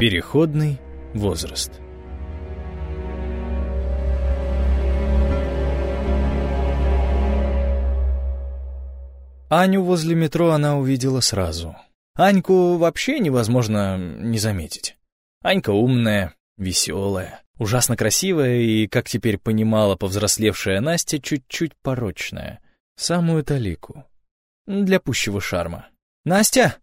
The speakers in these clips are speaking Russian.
Переходный возраст. Аню возле метро она увидела сразу. Аньку вообще невозможно не заметить. Анька умная, веселая, ужасно красивая и, как теперь понимала повзрослевшая Настя, чуть-чуть порочная. Самую талику. Для пущего шарма. «Настя!»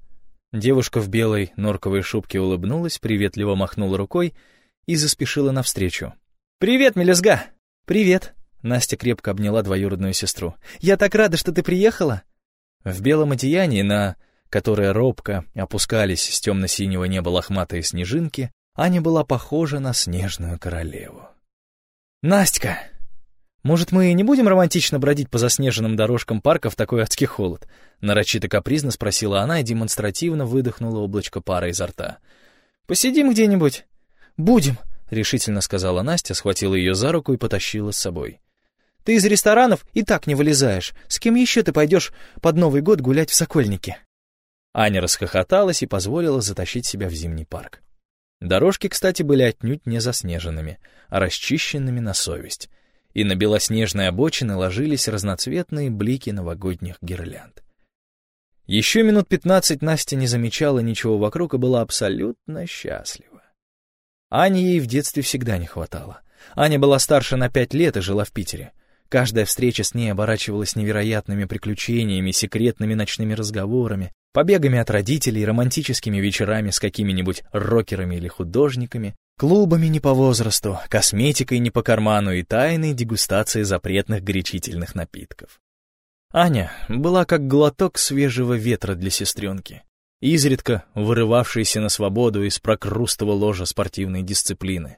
Девушка в белой норковой шубке улыбнулась, приветливо махнула рукой и заспешила навстречу. «Привет, мелюзга!» «Привет!» Настя крепко обняла двоюродную сестру. «Я так рада, что ты приехала!» В белом одеянии, на которое робко опускались с темно-синего неба лохматые снежинки, Аня была похожа на снежную королеву. «Настя!» «Может, мы не будем романтично бродить по заснеженным дорожкам парка в такой адский холод?» Нарочито капризно спросила она и демонстративно выдохнула облачко пара изо рта. «Посидим где-нибудь?» «Будем», — решительно сказала Настя, схватила ее за руку и потащила с собой. «Ты из ресторанов и так не вылезаешь. С кем еще ты пойдешь под Новый год гулять в Сокольнике?» Аня расхохоталась и позволила затащить себя в зимний парк. Дорожки, кстати, были отнюдь не заснеженными, а расчищенными на совесть — и на белоснежные обочины ложились разноцветные блики новогодних гирлянд. Еще минут пятнадцать Настя не замечала ничего вокруг и была абсолютно счастлива. Ани ей в детстве всегда не хватало. Аня была старше на пять лет и жила в Питере. Каждая встреча с ней оборачивалась невероятными приключениями, секретными ночными разговорами, побегами от родителей, романтическими вечерами с какими-нибудь рокерами или художниками, клубами не по возрасту, косметикой не по карману и тайной дегустацией запретных горячительных напитков. Аня была как глоток свежего ветра для сестренки, изредка вырывавшаяся на свободу из прокрустого ложа спортивной дисциплины.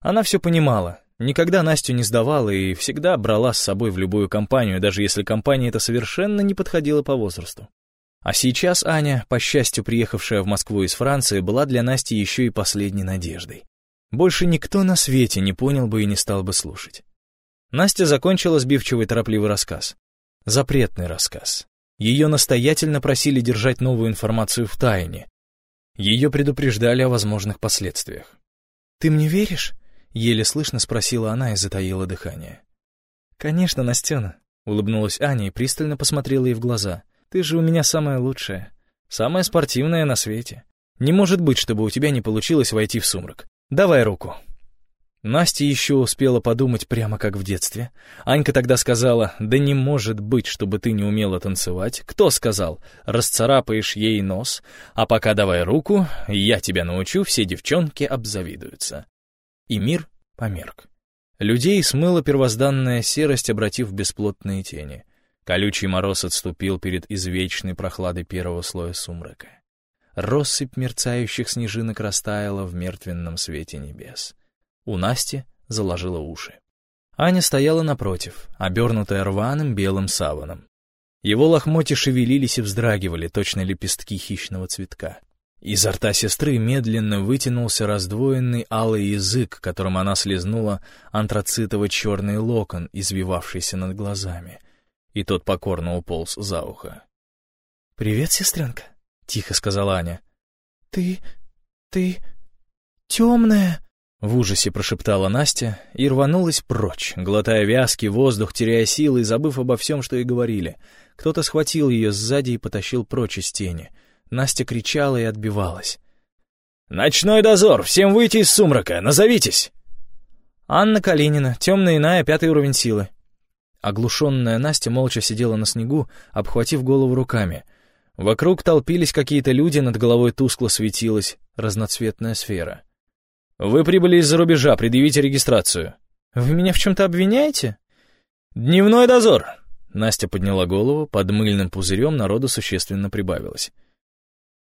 Она все понимала, никогда Настю не сдавала и всегда брала с собой в любую компанию, даже если компания эта совершенно не подходила по возрасту. А сейчас Аня, по счастью приехавшая в Москву из Франции, была для Насти еще и последней надеждой. Больше никто на свете не понял бы и не стал бы слушать. Настя закончила сбивчивый торопливый рассказ. Запретный рассказ. Ее настоятельно просили держать новую информацию в тайне. Ее предупреждали о возможных последствиях. «Ты мне веришь?» — еле слышно спросила она и затаила дыхание. «Конечно, Настена», — улыбнулась Аня и пристально посмотрела ей в глаза. Ты же у меня самая лучшая, самая спортивная на свете. Не может быть, чтобы у тебя не получилось войти в сумрак. Давай руку». Настя еще успела подумать прямо как в детстве. Анька тогда сказала, да не может быть, чтобы ты не умела танцевать. Кто сказал? Расцарапаешь ей нос. А пока давай руку, я тебя научу, все девчонки обзавидуются. И мир померк. Людей смыла первозданная серость, обратив в бесплотные тени. Колючий мороз отступил перед извечной прохладой первого слоя сумрака. Россыпь мерцающих снежинок растаяла в мертвенном свете небес. У Насти заложила уши. Аня стояла напротив, обернутая рваным белым саваном. Его лохмотья шевелились и вздрагивали, точно лепестки хищного цветка. Изо рта сестры медленно вытянулся раздвоенный алый язык, которым она слезнула антрацитово-черный локон, извивавшийся над глазами — и тот покорно уполз за ухо. «Привет, сестренка», — тихо сказала Аня. «Ты... ты... темная...» В ужасе прошептала Настя и рванулась прочь, глотая вязкий воздух, теряя силы и забыв обо всем, что и говорили. Кто-то схватил ее сзади и потащил прочь из тени. Настя кричала и отбивалась. «Ночной дозор! Всем выйти из сумрака! Назовитесь!» «Анна Калинина, темная иная, пятый уровень силы», Оглушенная Настя молча сидела на снегу, обхватив голову руками. Вокруг толпились какие-то люди, над головой тускло светилась разноцветная сфера. «Вы прибыли из-за рубежа, предъявите регистрацию». «Вы меня в чем-то обвиняете?» «Дневной дозор!» Настя подняла голову, под мыльным пузырем народу существенно прибавилось.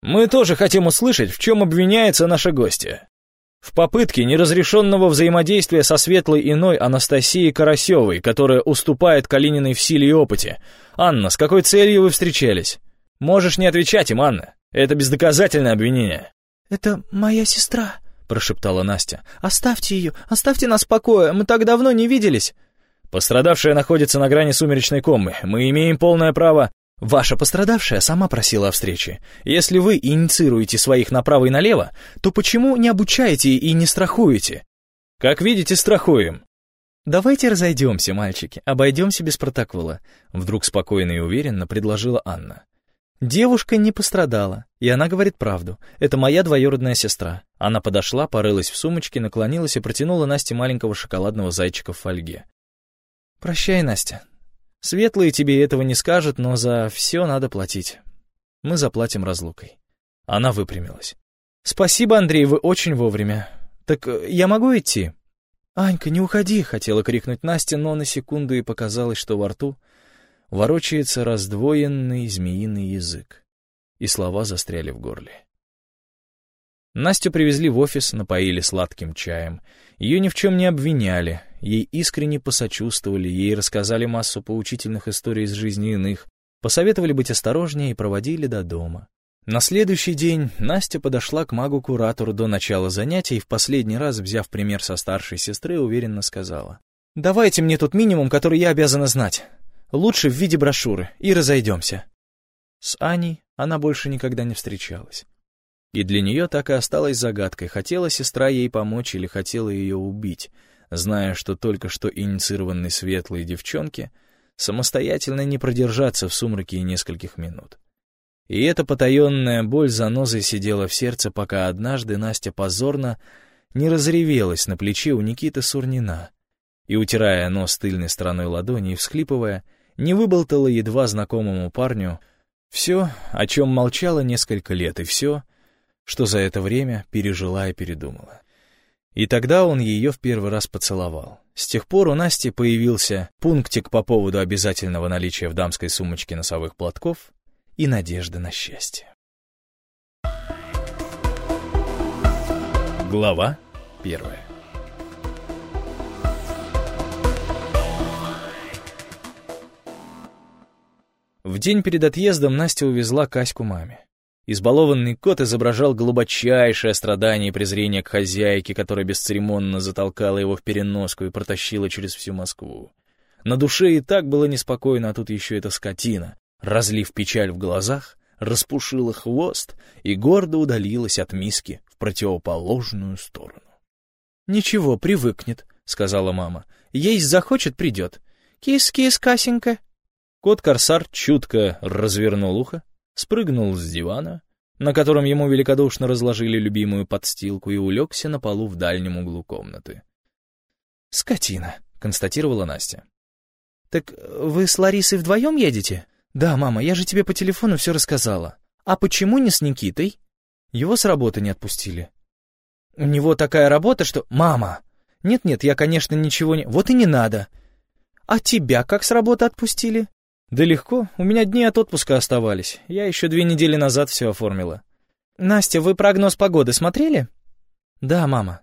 «Мы тоже хотим услышать, в чем обвиняется наша гостья в попытке неразрешенного взаимодействия со светлой иной Анастасией Карасевой, которая уступает Калининой в силе и опыте. Анна, с какой целью вы встречались? Можешь не отвечать им, Анна. Это бездоказательное обвинение. «Это моя сестра», — прошептала Настя. «Оставьте ее, оставьте нас в покое, мы так давно не виделись». Пострадавшая находится на грани сумеречной комы. Мы имеем полное право... Ваша пострадавшая сама просила о встрече. Если вы инициируете своих направо и налево, то почему не обучаете и не страхуете? Как видите, страхуем. Давайте разойдемся, мальчики, обойдемся без протокола. Вдруг спокойно и уверенно предложила Анна. Девушка не пострадала, и она говорит правду. Это моя двоюродная сестра. Она подошла, порылась в сумочке, наклонилась и протянула Насте маленького шоколадного зайчика в фольге. «Прощай, Настя, Светлые тебе этого не скажут, но за все надо платить. Мы заплатим разлукой. Она выпрямилась. Спасибо, Андрей, вы очень вовремя. Так э, я могу идти? Анька, не уходи, хотела крикнуть Настя, но на секунду и показалось, что во рту ворочается раздвоенный змеиный язык, и слова застряли в горле. Настю привезли в офис, напоили сладким чаем. Ее ни в чем не обвиняли, ей искренне посочувствовали, ей рассказали массу поучительных историй из жизни иных, посоветовали быть осторожнее и проводили до дома. На следующий день Настя подошла к магу-куратору до начала занятий и в последний раз, взяв пример со старшей сестры, уверенно сказала. «Давайте мне тот минимум, который я обязана знать. Лучше в виде брошюры, и разойдемся». С Аней она больше никогда не встречалась. И для нее так и осталась загадкой, хотела сестра ей помочь или хотела ее убить, зная, что только что инициированной светлой девчонке самостоятельно не продержаться в сумраке и нескольких минут. И эта потаенная боль занозой сидела в сердце, пока однажды Настя позорно не разревелась на плече у Никиты Сурнина и, утирая нос тыльной стороной ладони и всхлипывая, не выболтала едва знакомому парню все, о чем молчала несколько лет, и все, что за это время пережила и передумала. И тогда он ее в первый раз поцеловал. С тех пор у Насти появился пунктик по поводу обязательного наличия в дамской сумочке носовых платков и надежды на счастье. Глава первая В день перед отъездом Настя увезла Каську маме. Избалованный кот изображал глубочайшее страдание и презрение к хозяйке, которая бесцеремонно затолкала его в переноску и протащила через всю Москву. На душе и так было неспокойно, а тут еще эта скотина, разлив печаль в глазах, распушила хвост и гордо удалилась от миски в противоположную сторону. «Ничего, привыкнет», — сказала мама. «Есть захочет, придет. Кис-кис, Касенька». Кот-корсар чутко развернул ухо, спрыгнул с дивана, на котором ему великодушно разложили любимую подстилку, и улегся на полу в дальнем углу комнаты. «Скотина», — констатировала Настя. «Так вы с Ларисой вдвоем едете?» «Да, мама, я же тебе по телефону все рассказала. А почему не с Никитой?» «Его с работы не отпустили». «У него такая работа, что...» «Мама!» «Нет-нет, я, конечно, ничего не...» «Вот и не надо!» «А тебя как с работы отпустили?» «Да легко, у меня дни от отпуска оставались. Я еще две недели назад все оформила». «Настя, вы прогноз погоды смотрели?» «Да, мама».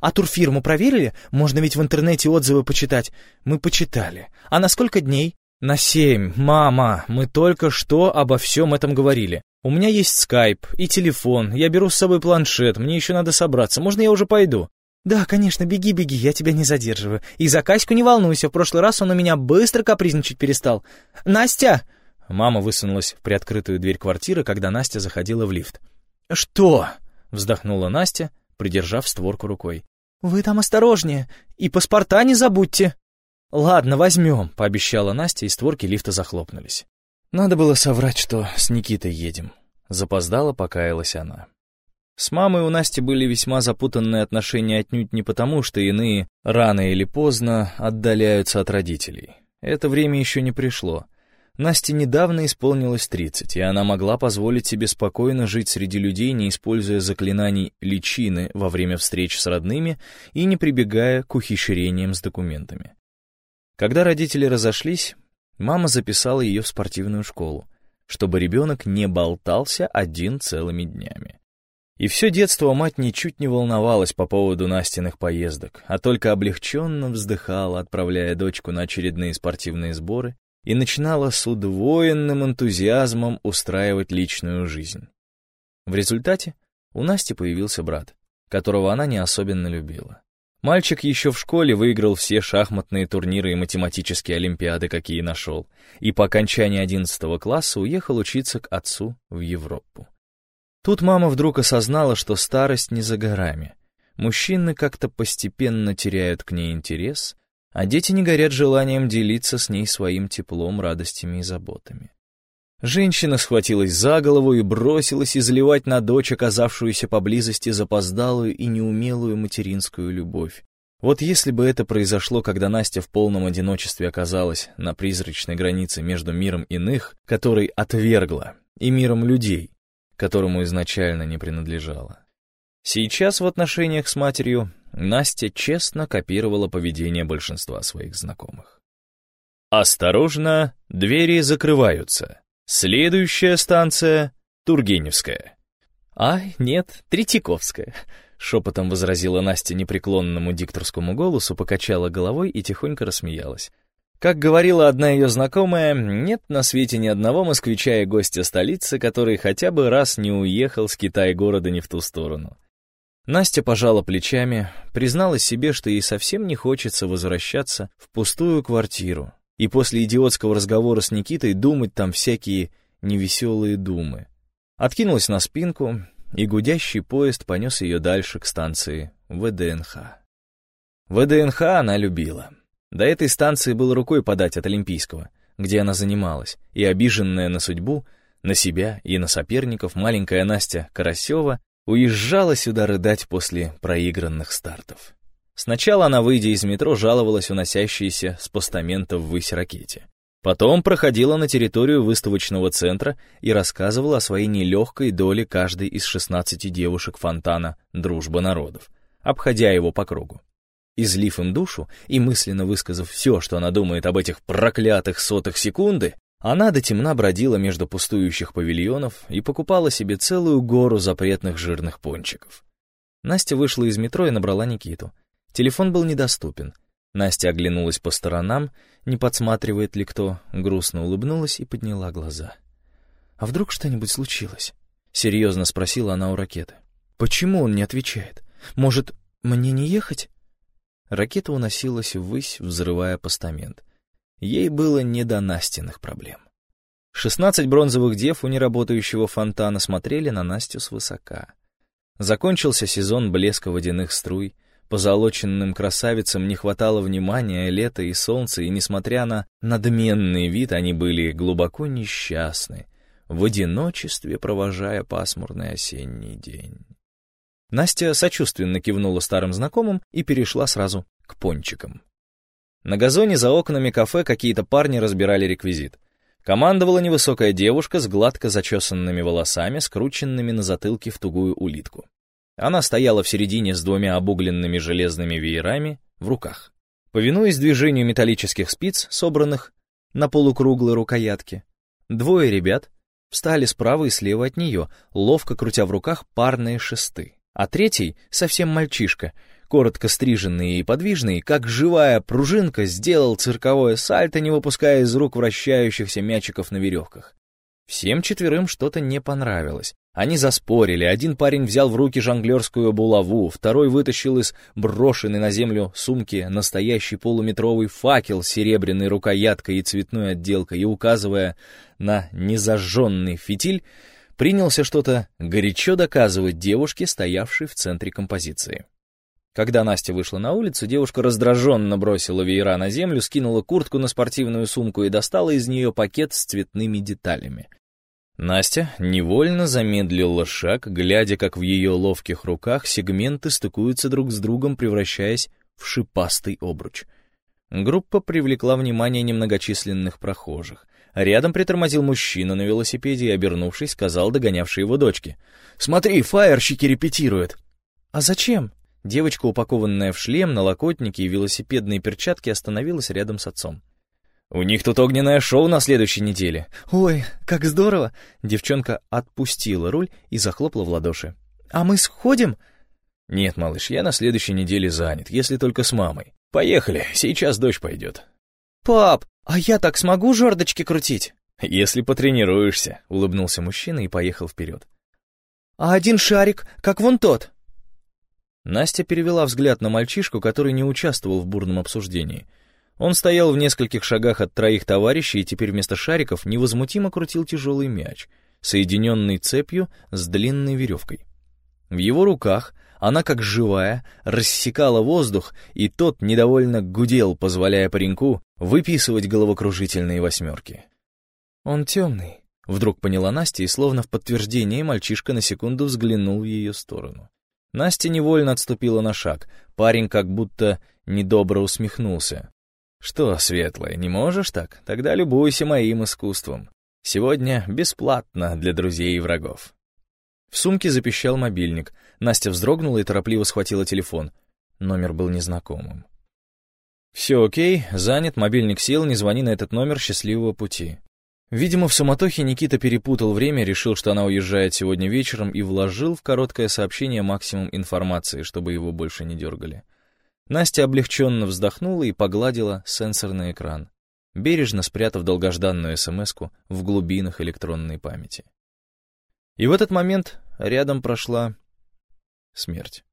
«А турфирму проверили? Можно ведь в интернете отзывы почитать». «Мы почитали. А на сколько дней?» «На семь. Мама, мы только что обо всем этом говорили. У меня есть скайп и телефон. Я беру с собой планшет. Мне еще надо собраться. Можно я уже пойду?» «Да, конечно, беги, беги, я тебя не задерживаю. И за Каську не волнуйся, в прошлый раз он у меня быстро капризничать перестал. Настя!» Мама высунулась в приоткрытую дверь квартиры, когда Настя заходила в лифт. «Что?» — вздохнула Настя, придержав створку рукой. «Вы там осторожнее, и паспорта не забудьте». «Ладно, возьмем», — пообещала Настя, и створки лифта захлопнулись. Надо было соврать, что с Никитой едем. Запоздала, покаялась она. С мамой у Насти были весьма запутанные отношения отнюдь не потому, что иные рано или поздно отдаляются от родителей. Это время еще не пришло. Насте недавно исполнилось 30, и она могла позволить себе спокойно жить среди людей, не используя заклинаний личины во время встреч с родными и не прибегая к ухищрениям с документами. Когда родители разошлись, мама записала ее в спортивную школу, чтобы ребенок не болтался один целыми днями. И все детство мать ничуть не волновалась по поводу Настиных поездок, а только облегченно вздыхала, отправляя дочку на очередные спортивные сборы, и начинала с удвоенным энтузиазмом устраивать личную жизнь. В результате у Насти появился брат, которого она не особенно любила. Мальчик еще в школе выиграл все шахматные турниры и математические олимпиады, какие нашел, и по окончании 11 класса уехал учиться к отцу в Европу. Тут мама вдруг осознала, что старость не за горами. Мужчины как-то постепенно теряют к ней интерес, а дети не горят желанием делиться с ней своим теплом, радостями и заботами. Женщина схватилась за голову и бросилась изливать на дочь, оказавшуюся поблизости, запоздалую и неумелую материнскую любовь. Вот если бы это произошло, когда Настя в полном одиночестве оказалась на призрачной границе между миром иных, который отвергла, и миром людей, которому изначально не принадлежала. Сейчас в отношениях с матерью Настя честно копировала поведение большинства своих знакомых. «Осторожно, двери закрываются», Следующая станция — Тургеневская. «А, нет, Третьяковская», — шепотом возразила Настя непреклонному дикторскому голосу, покачала головой и тихонько рассмеялась. Как говорила одна ее знакомая, нет на свете ни одного москвича и гостя столицы, который хотя бы раз не уехал с Китай-города не в ту сторону. Настя пожала плечами, призналась себе, что ей совсем не хочется возвращаться в пустую квартиру, и после идиотского разговора с Никитой думать там всякие невеселые думы. Откинулась на спинку, и гудящий поезд понес ее дальше к станции ВДНХ. ВДНХ она любила. До этой станции было рукой подать от Олимпийского, где она занималась, и обиженная на судьбу, на себя и на соперников маленькая Настя Карасева уезжала сюда рыдать после проигранных стартов. Сначала она, выйдя из метро, жаловалась уносящейся с постамента ввысь ракете. Потом проходила на территорию выставочного центра и рассказывала о своей нелегкой доле каждой из 16 девушек фонтана «Дружба народов», обходя его по кругу. Излив им душу и мысленно высказав все, что она думает об этих проклятых сотых секунды, она до темна бродила между пустующих павильонов и покупала себе целую гору запретных жирных пончиков. Настя вышла из метро и набрала Никиту. Телефон был недоступен. Настя оглянулась по сторонам, не подсматривает ли кто, грустно улыбнулась и подняла глаза. «А вдруг что-нибудь случилось?» — серьезно спросила она у ракеты. «Почему он не отвечает? Может, мне не ехать?» Ракета уносилась ввысь, взрывая постамент. Ей было не до Настиных проблем. Шестнадцать бронзовых дев у неработающего фонтана смотрели на Настю свысока. Закончился сезон блеска водяных струй, Позолоченным красавицам не хватало внимания, лета и солнца, и, несмотря на надменный вид, они были глубоко несчастны, в одиночестве провожая пасмурный осенний день. Настя сочувственно кивнула старым знакомым и перешла сразу к пончикам. На газоне за окнами кафе какие-то парни разбирали реквизит. Командовала невысокая девушка с гладко зачесанными волосами, скрученными на затылке в тугую улитку. Она стояла в середине с двумя обугленными железными веерами в руках. Повинуясь движению металлических спиц, собранных на полукруглой рукоятке, двое ребят встали справа и слева от нее, ловко крутя в руках парные шесты. А третий, совсем мальчишка, коротко стриженный и подвижный, как живая пружинка, сделал цирковое сальто, не выпуская из рук вращающихся мячиков на веревках. Всем четверым что-то не понравилось. Они заспорили, один парень взял в руки жонглерскую булаву, второй вытащил из брошенной на землю сумки настоящий полуметровый факел с серебряной рукояткой и цветной отделкой, и, указывая на незажженный фитиль, принялся что-то горячо доказывать девушке, стоявшей в центре композиции. Когда Настя вышла на улицу, девушка раздраженно бросила веера на землю, скинула куртку на спортивную сумку и достала из нее пакет с цветными деталями. Настя невольно замедлила шаг, глядя, как в ее ловких руках сегменты стыкуются друг с другом, превращаясь в шипастый обруч. Группа привлекла внимание немногочисленных прохожих. Рядом притормозил мужчина на велосипеде и, обернувшись, сказал догонявшей его дочке. «Смотри, фаерщики репетируют!» «А зачем?» Девочка, упакованная в шлем, налокотники и велосипедные перчатки, остановилась рядом с отцом. «У них тут огненное шоу на следующей неделе». «Ой, как здорово!» Девчонка отпустила руль и захлопала в ладоши. «А мы сходим?» «Нет, малыш, я на следующей неделе занят, если только с мамой. Поехали, сейчас дочь пойдет». «Пап, а я так смогу жердочки крутить?» «Если потренируешься», — улыбнулся мужчина и поехал вперед. «А один шарик, как вон тот?» Настя перевела взгляд на мальчишку, который не участвовал в бурном обсуждении. Он стоял в нескольких шагах от троих товарищей и теперь вместо шариков невозмутимо крутил тяжелый мяч, соединенный цепью с длинной веревкой. В его руках она, как живая, рассекала воздух, и тот недовольно гудел, позволяя пареньку выписывать головокружительные восьмерки. «Он темный», — вдруг поняла Настя, и словно в подтверждение мальчишка на секунду взглянул в ее сторону. Настя невольно отступила на шаг. Парень как будто недобро усмехнулся. «Что, Светлая, не можешь так? Тогда любуйся моим искусством. Сегодня бесплатно для друзей и врагов». В сумке запищал мобильник. Настя вздрогнула и торопливо схватила телефон. Номер был незнакомым. «Все окей, занят, мобильник сел, не звони на этот номер счастливого пути». Видимо, в суматохе Никита перепутал время, решил, что она уезжает сегодня вечером и вложил в короткое сообщение максимум информации, чтобы его больше не дергали. Настя облегченно вздохнула и погладила сенсорный экран, бережно спрятав долгожданную смс в глубинах электронной памяти. И в этот момент рядом прошла смерть.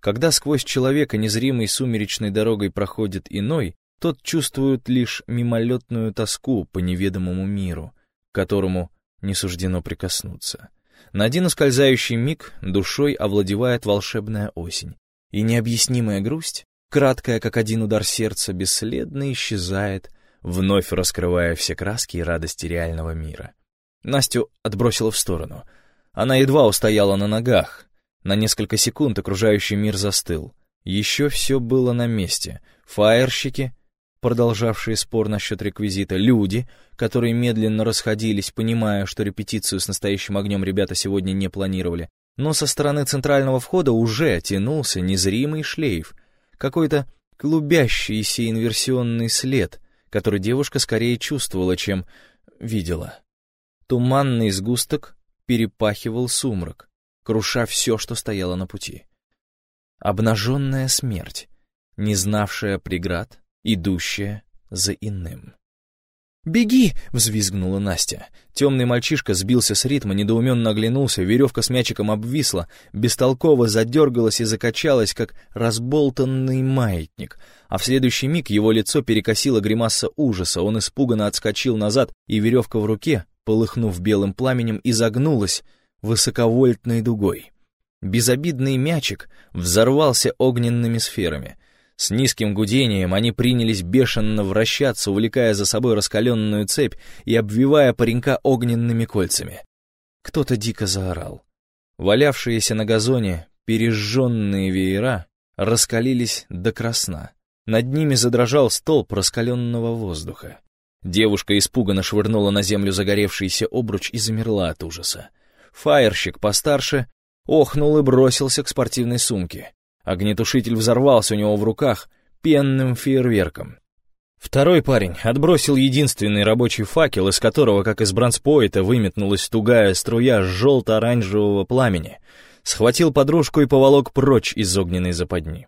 Когда сквозь человека незримой сумеречной дорогой проходит иной, тот чувствует лишь мимолетную тоску по неведомому миру, которому не суждено прикоснуться. На один ускользающий миг душой овладевает волшебная осень, и необъяснимая грусть, краткая, как один удар сердца, бесследно исчезает, вновь раскрывая все краски и радости реального мира. Настю отбросило в сторону. Она едва устояла на ногах. На несколько секунд окружающий мир застыл. Еще все было на месте. Фаерщики, продолжавшие спор насчет реквизита, люди, которые медленно расходились, понимая, что репетицию с настоящим огнем ребята сегодня не планировали. Но со стороны центрального входа уже тянулся незримый шлейф, какой-то клубящийся инверсионный след, который девушка скорее чувствовала, чем видела. Туманный сгусток перепахивал сумрак, круша все, что стояло на пути. Обнаженная смерть, не знавшая преград, идущая за иным. «Беги!» — взвизгнула Настя. Темный мальчишка сбился с ритма, недоуменно оглянулся, веревка с мячиком обвисла, бестолково задергалась и закачалась, как разболтанный маятник. А в следующий миг его лицо перекосило гримаса ужаса, он испуганно отскочил назад, и веревка в руке полыхнув белым пламенем, изогнулась высоковольтной дугой. Безобидный мячик взорвался огненными сферами. С низким гудением они принялись бешено вращаться, увлекая за собой раскаленную цепь и обвивая паренька огненными кольцами. Кто-то дико заорал. Валявшиеся на газоне пережженные веера раскалились до красна. Над ними задрожал столб раскаленного воздуха. Девушка испуганно швырнула на землю загоревшийся обруч и замерла от ужаса. Фаерщик постарше охнул и бросился к спортивной сумке. Огнетушитель взорвался у него в руках пенным фейерверком. Второй парень отбросил единственный рабочий факел, из которого, как из бронспоита, выметнулась тугая струя желто-оранжевого пламени, схватил подружку и поволок прочь из огненной западни.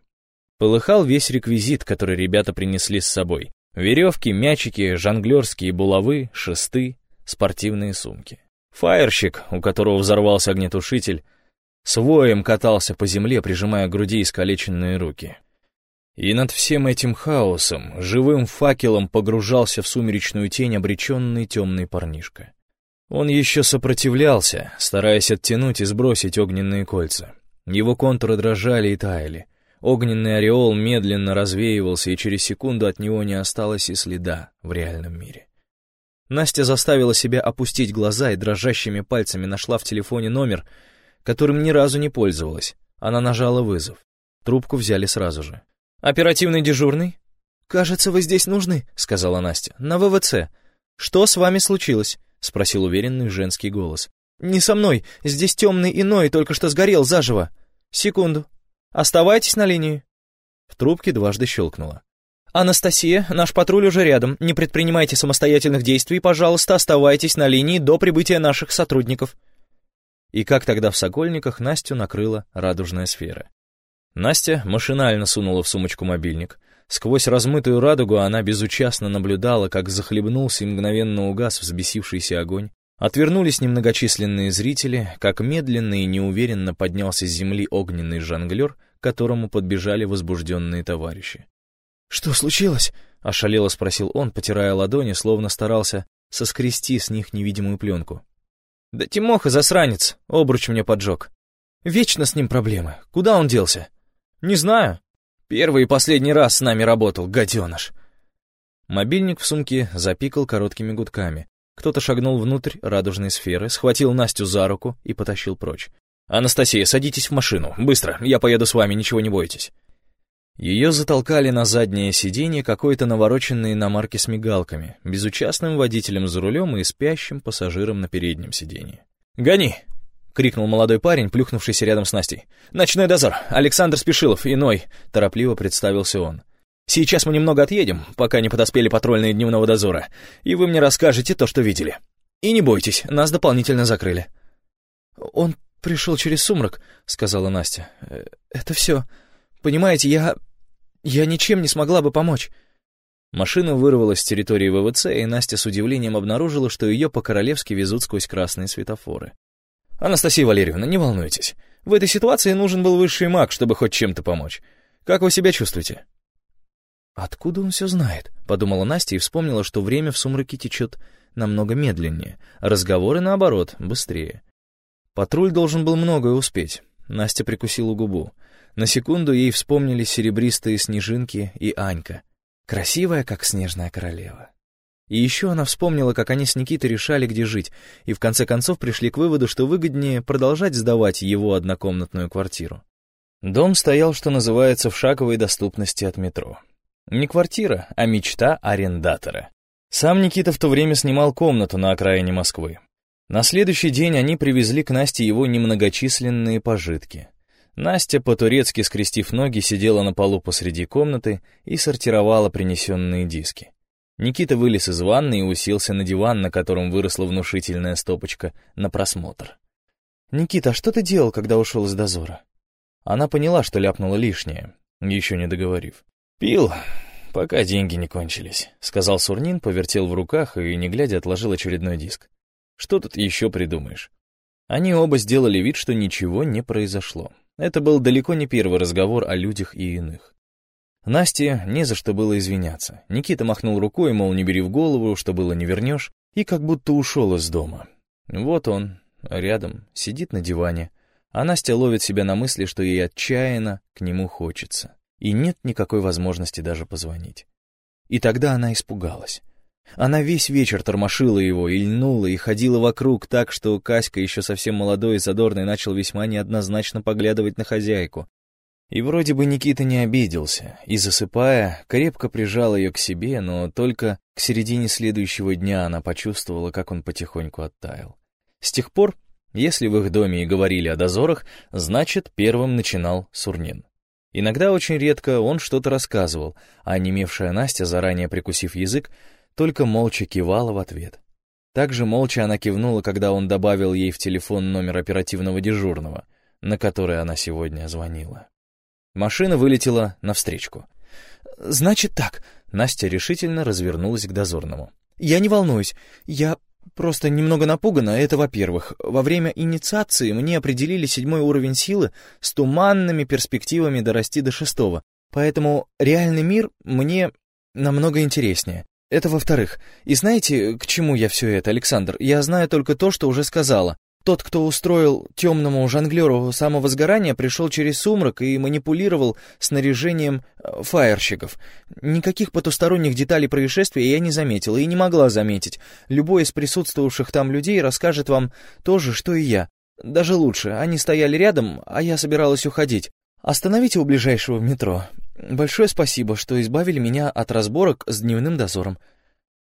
Полыхал весь реквизит, который ребята принесли с собой. Веревки, мячики, жонглерские булавы, шесты, спортивные сумки. Фаерщик, у которого взорвался огнетушитель, с воем катался по земле, прижимая к груди искалеченные руки. И над всем этим хаосом живым факелом погружался в сумеречную тень обреченный темный парнишка. Он еще сопротивлялся, стараясь оттянуть и сбросить огненные кольца. Его контуры дрожали и таяли. Огненный ореол медленно развеивался, и через секунду от него не осталось и следа в реальном мире. Настя заставила себя опустить глаза и дрожащими пальцами нашла в телефоне номер, которым ни разу не пользовалась. Она нажала вызов. Трубку взяли сразу же. «Оперативный дежурный?» «Кажется, вы здесь нужны», — сказала Настя. «На ВВЦ. Что с вами случилось?» — спросил уверенный женский голос. «Не со мной. Здесь темный иной, только что сгорел заживо. Секунду». Оставайтесь на линии». В трубке дважды щелкнуло. «Анастасия, наш патруль уже рядом. Не предпринимайте самостоятельных действий, пожалуйста, оставайтесь на линии до прибытия наших сотрудников». И как тогда в Сокольниках Настю накрыла радужная сфера. Настя машинально сунула в сумочку мобильник. Сквозь размытую радугу она безучастно наблюдала, как захлебнулся и мгновенно угас взбесившийся огонь, Отвернулись немногочисленные зрители, как медленно и неуверенно поднялся с земли огненный жонглер, к которому подбежали возбужденные товарищи. «Что случилось?» — ошалело спросил он, потирая ладони, словно старался соскрести с них невидимую пленку. «Да Тимоха засранец, обруч мне поджег. Вечно с ним проблемы. Куда он делся?» «Не знаю. Первый и последний раз с нами работал, гаденыш». Мобильник в сумке запикал короткими гудками. Кто-то шагнул внутрь радужной сферы, схватил Настю за руку и потащил прочь. «Анастасия, садитесь в машину. Быстро, я поеду с вами, ничего не бойтесь». Ее затолкали на заднее сиденье какой-то навороченной иномарки с мигалками, безучастным водителем за рулем и спящим пассажиром на переднем сиденье. «Гони!» — крикнул молодой парень, плюхнувшийся рядом с Настей. «Ночной дозор! Александр Спешилов, иной!» — торопливо представился он. Сейчас мы немного отъедем, пока не подоспели патрульные дневного дозора, и вы мне расскажете то, что видели. И не бойтесь, нас дополнительно закрыли». «Он пришел через сумрак», — сказала Настя. «Э, «Это все. Понимаете, я... я ничем не смогла бы помочь». Машина вырвалась с территории ВВЦ, и Настя с удивлением обнаружила, что ее по-королевски везут сквозь красные светофоры. «Анастасия Валерьевна, не волнуйтесь. В этой ситуации нужен был высший маг, чтобы хоть чем-то помочь. Как вы себя чувствуете?» «Откуда он все знает?» — подумала Настя и вспомнила, что время в сумраке течет намного медленнее, разговоры, наоборот, быстрее. Патруль должен был многое успеть. Настя прикусила губу. На секунду ей вспомнились серебристые снежинки и Анька, красивая, как снежная королева. И еще она вспомнила, как они с Никитой решали, где жить, и в конце концов пришли к выводу, что выгоднее продолжать сдавать его однокомнатную квартиру. Дом стоял, что называется, в шаговой доступности от метро. Не квартира, а мечта арендатора. Сам Никита в то время снимал комнату на окраине Москвы. На следующий день они привезли к Насте его немногочисленные пожитки. Настя, по-турецки скрестив ноги, сидела на полу посреди комнаты и сортировала принесенные диски. Никита вылез из ванны и уселся на диван, на котором выросла внушительная стопочка, на просмотр. «Никита, а что ты делал, когда ушел из дозора?» Она поняла, что ляпнула лишнее, еще не договорив. «Пил, пока деньги не кончились», — сказал Сурнин, повертел в руках и, не глядя, отложил очередной диск. «Что тут еще придумаешь?» Они оба сделали вид, что ничего не произошло. Это был далеко не первый разговор о людях и иных. Насте не за что было извиняться. Никита махнул рукой, мол, не бери в голову, что было не вернешь, и как будто ушел из дома. Вот он, рядом, сидит на диване, а Настя ловит себя на мысли, что ей отчаянно к нему хочется и нет никакой возможности даже позвонить. И тогда она испугалась. Она весь вечер тормошила его и льнула, и ходила вокруг так, что Каська, еще совсем молодой и задорный, начал весьма неоднозначно поглядывать на хозяйку. И вроде бы Никита не обиделся, и, засыпая, крепко прижал ее к себе, но только к середине следующего дня она почувствовала, как он потихоньку оттаял. С тех пор, если в их доме и говорили о дозорах, значит, первым начинал Сурнин. Иногда, очень редко, он что-то рассказывал, а немевшая Настя, заранее прикусив язык, только молча кивала в ответ. Также молча она кивнула, когда он добавил ей в телефон номер оперативного дежурного, на который она сегодня звонила. Машина вылетела навстречку. «Значит так», — Настя решительно развернулась к дозорному. «Я не волнуюсь. Я Просто немного напугана, это во-первых. Во время инициации мне определили седьмой уровень силы с туманными перспективами дорасти до шестого. Поэтому реальный мир мне намного интереснее. Это во-вторых. И знаете, к чему я все это, Александр? Я знаю только то, что уже сказала. Тот, кто устроил темному жонглеру самовозгорание, пришел через сумрак и манипулировал снаряжением э, фаерщиков. Никаких потусторонних деталей происшествия я не заметила и не могла заметить. Любой из присутствовавших там людей расскажет вам то же, что и я. Даже лучше, они стояли рядом, а я собиралась уходить. Остановите у ближайшего метро. Большое спасибо, что избавили меня от разборок с дневным дозором.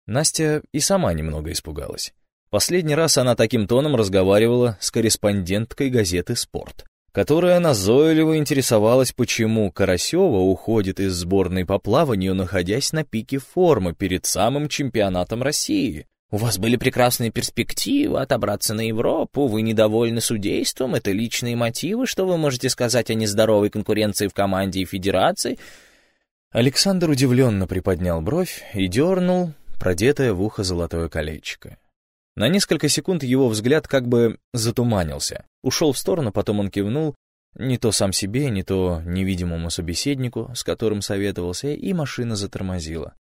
Настя и сама немного испугалась. Последний раз она таким тоном разговаривала с корреспонденткой газеты «Спорт», которая назойливо интересовалась, почему Карасева уходит из сборной по плаванию, находясь на пике формы перед самым чемпионатом России. У вас были прекрасные перспективы отобраться на Европу, вы недовольны судейством, это личные мотивы, что вы можете сказать о нездоровой конкуренции в команде и федерации?» Александр удивленно приподнял бровь и дернул продетое в ухо золотое колечко. На несколько секунд его взгляд как бы затуманился. Ушел в сторону, потом он кивнул, не то сам себе, не то невидимому собеседнику, с которым советовался, и машина затормозила.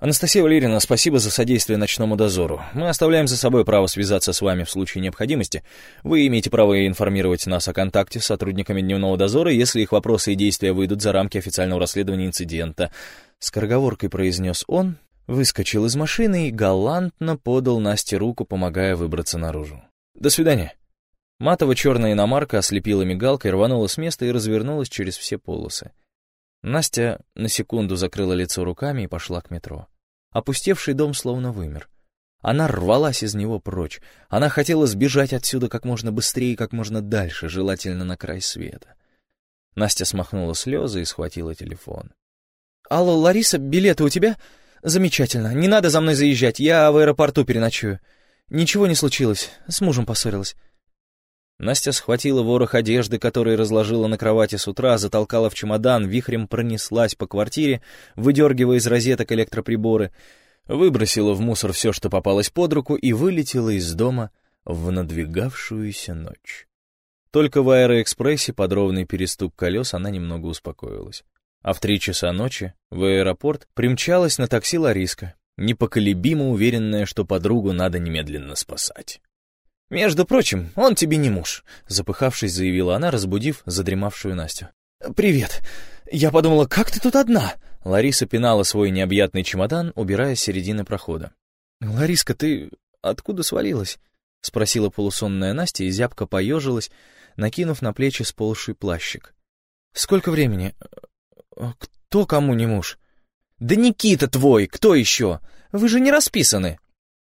«Анастасия Валерьевна, спасибо за содействие ночному дозору. Мы оставляем за собой право связаться с вами в случае необходимости. Вы имеете право информировать нас о контакте с сотрудниками дневного дозора, если их вопросы и действия выйдут за рамки официального расследования инцидента», — скороговоркой произнес он, выскочил из машины и галантно подал Насте руку, помогая выбраться наружу. «До свидания». Матово-черная иномарка ослепила мигалкой, рванула с места и развернулась через все полосы. Настя на секунду закрыла лицо руками и пошла к метро. Опустевший дом словно вымер. Она рвалась из него прочь. Она хотела сбежать отсюда как можно быстрее и как можно дальше, желательно на край света. Настя смахнула слезы и схватила телефон. «Алло, Лариса, билеты у тебя?» «Замечательно. Не надо за мной заезжать. Я в аэропорту переночую. Ничего не случилось. С мужем поссорилась. Настя схватила ворох одежды, который разложила на кровати с утра, затолкала в чемодан, вихрем пронеслась по квартире, выдергивая из розеток электроприборы, выбросила в мусор все, что попалось под руку, и вылетела из дома в надвигавшуюся ночь. Только в аэроэкспрессе под ровный перестук колес она немного успокоилась. А в три часа ночи в аэропорт примчалась на такси Лариска, непоколебимо уверенная, что подругу надо немедленно спасать. «Между прочим, он тебе не муж», — запыхавшись, заявила она, разбудив задремавшую Настю. «Привет. Я подумала, как ты тут одна?» Лариса пинала свой необъятный чемодан, убирая с середины прохода. «Лариска, ты откуда свалилась?» — спросила полусонная Настя и зябко поежилась, накинув на плечи сползший плащик. «Сколько времени? Кто кому не муж?» «Да Никита твой! Кто еще? Вы же не расписаны!»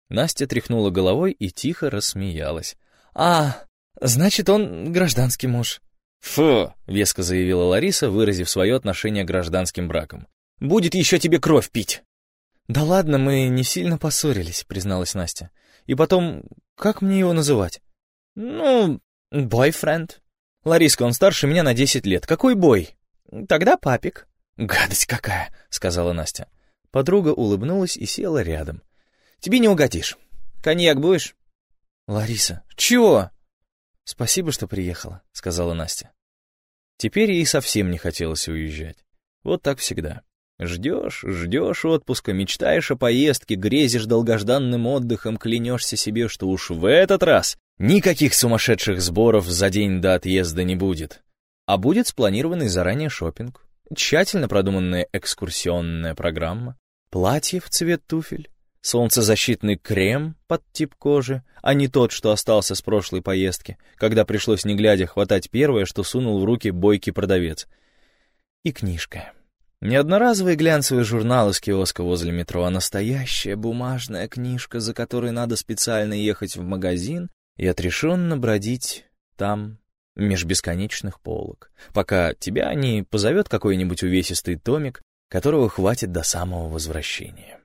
Настя тряхнула головой и тихо рассмеялась. «А, значит, он гражданский муж». «Фу!» — веско заявила Лариса, выразив свое отношение к гражданским бракам. «Будет еще тебе кровь пить!» «Да ладно, мы не сильно поссорились», — призналась Настя. «И потом, как мне его называть?» «Ну, бойфренд». «Лариска, он старше меня на десять лет. Какой бой?» «Тогда папик». «Гадость какая!» — сказала Настя. Подруга улыбнулась и села рядом. Тебе не угодишь. Коньяк будешь?» «Лариса, чего?» «Спасибо, что приехала», — сказала Настя. Теперь ей совсем не хотелось уезжать. Вот так всегда. Ждешь, ждешь отпуска, мечтаешь о поездке, грезишь долгожданным отдыхом, клянешься себе, что уж в этот раз никаких сумасшедших сборов за день до отъезда не будет. А будет спланированный заранее шопинг, тщательно продуманная экскурсионная программа, платье в цвет туфель, солнцезащитный крем под тип кожи, а не тот, что остался с прошлой поездки, когда пришлось не глядя хватать первое, что сунул в руки бойкий продавец. И книжка. Не одноразовый глянцевый журнал из киоска возле метро, а настоящая бумажная книжка, за которой надо специально ехать в магазин и отрешенно бродить там, меж бесконечных полок, пока тебя не позовет какой-нибудь увесистый томик, которого хватит до самого возвращения.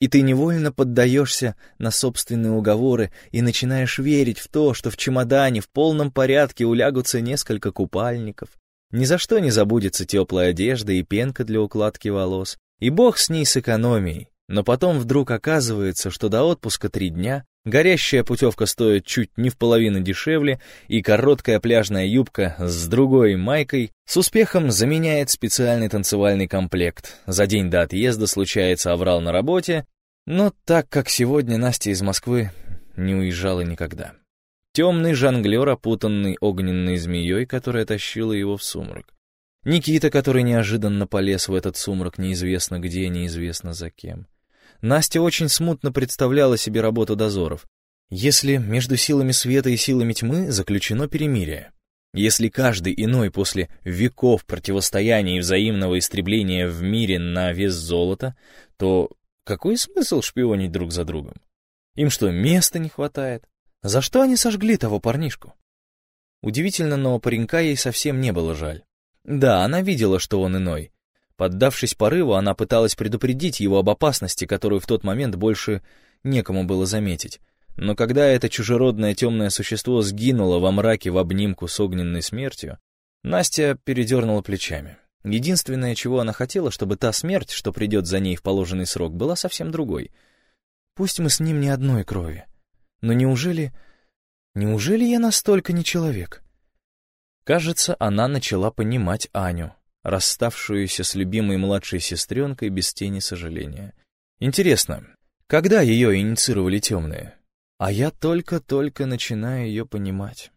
И ты невольно поддаешься на собственные уговоры и начинаешь верить в то, что в чемодане в полном порядке улягутся несколько купальников. Ни за что не забудется теплая одежда и пенка для укладки волос. И бог с ней с экономией. Но потом вдруг оказывается, что до отпуска три дня, горящая путевка стоит чуть не в половину дешевле, и короткая пляжная юбка с другой майкой с успехом заменяет специальный танцевальный комплект. За день до отъезда случается аврал на работе, но так как сегодня Настя из Москвы не уезжала никогда. Темный жонглер, опутанный огненной змеей, которая тащила его в сумрак. Никита, который неожиданно полез в этот сумрак неизвестно где, неизвестно за кем. Настя очень смутно представляла себе работу дозоров. Если между силами света и силами тьмы заключено перемирие, если каждый иной после веков противостояния и взаимного истребления в мире на вес золота, то какой смысл шпионить друг за другом? Им что, места не хватает? За что они сожгли того парнишку? Удивительно, но паренька ей совсем не было жаль. Да, она видела, что он иной, Поддавшись порыву, она пыталась предупредить его об опасности, которую в тот момент больше некому было заметить. Но когда это чужеродное темное существо сгинуло во мраке в обнимку с огненной смертью, Настя передернула плечами. Единственное, чего она хотела, чтобы та смерть, что придет за ней в положенный срок, была совсем другой. Пусть мы с ним не одной крови. Но неужели... Неужели я настолько не человек? Кажется, она начала понимать Аню, расставшуюся с любимой младшей сестренкой без тени сожаления. Интересно, когда ее инициировали темные? А я только-только начинаю ее понимать.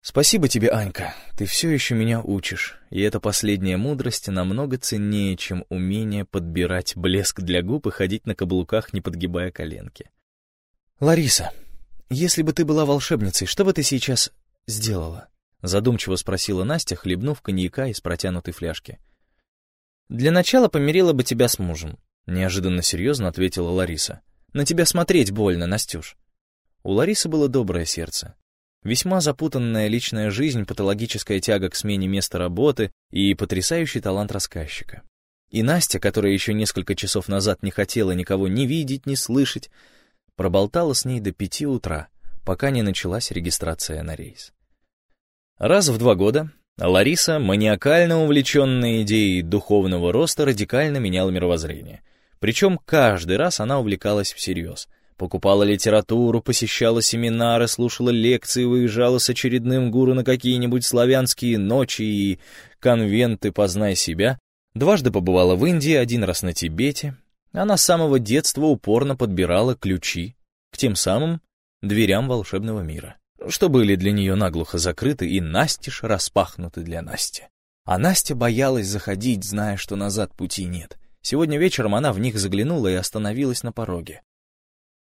Спасибо тебе, Анька, ты все еще меня учишь, и эта последняя мудрость намного ценнее, чем умение подбирать блеск для губ и ходить на каблуках, не подгибая коленки. Лариса, если бы ты была волшебницей, что бы ты сейчас сделала? Задумчиво спросила Настя, хлебнув коньяка из протянутой фляжки. «Для начала помирила бы тебя с мужем», — неожиданно серьезно ответила Лариса. «На тебя смотреть больно, Настюш». У Ларисы было доброе сердце. Весьма запутанная личная жизнь, патологическая тяга к смене места работы и потрясающий талант рассказчика. И Настя, которая еще несколько часов назад не хотела никого ни видеть, ни слышать, проболтала с ней до пяти утра, пока не началась регистрация на рейс. Раз в два года Лариса, маниакально увлеченная идеей духовного роста, радикально меняла мировоззрение. Причем каждый раз она увлекалась всерьез. Покупала литературу, посещала семинары, слушала лекции, выезжала с очередным гуру на какие-нибудь славянские ночи и конвенты «Познай себя». Дважды побывала в Индии, один раз на Тибете. Она с самого детства упорно подбирала ключи к тем самым дверям волшебного мира что были для нее наглухо закрыты и настежь распахнуты для Насти. А Настя боялась заходить, зная, что назад пути нет. Сегодня вечером она в них заглянула и остановилась на пороге.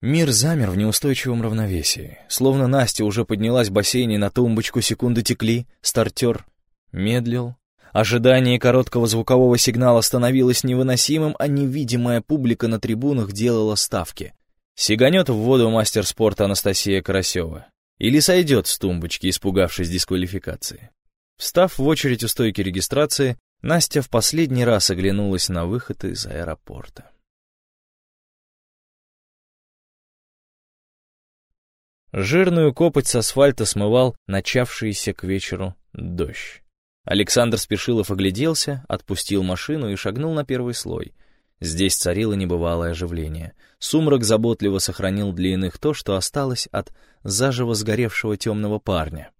Мир замер в неустойчивом равновесии. Словно Настя уже поднялась в бассейне на тумбочку, секунды текли, стартер медлил. Ожидание короткого звукового сигнала становилось невыносимым, а невидимая публика на трибунах делала ставки. Сиганет в воду мастер спорта Анастасия Карасева. Или сойдет с тумбочки, испугавшись дисквалификации. Встав в очередь у стойки регистрации, Настя в последний раз оглянулась на выход из аэропорта. Жирную копоть с асфальта смывал начавшийся к вечеру дождь. Александр Спешилов огляделся, отпустил машину и шагнул на первый слой. Здесь царило небывалое оживление. Сумрак заботливо сохранил для иных то, что осталось от заживо сгоревшего темного парня.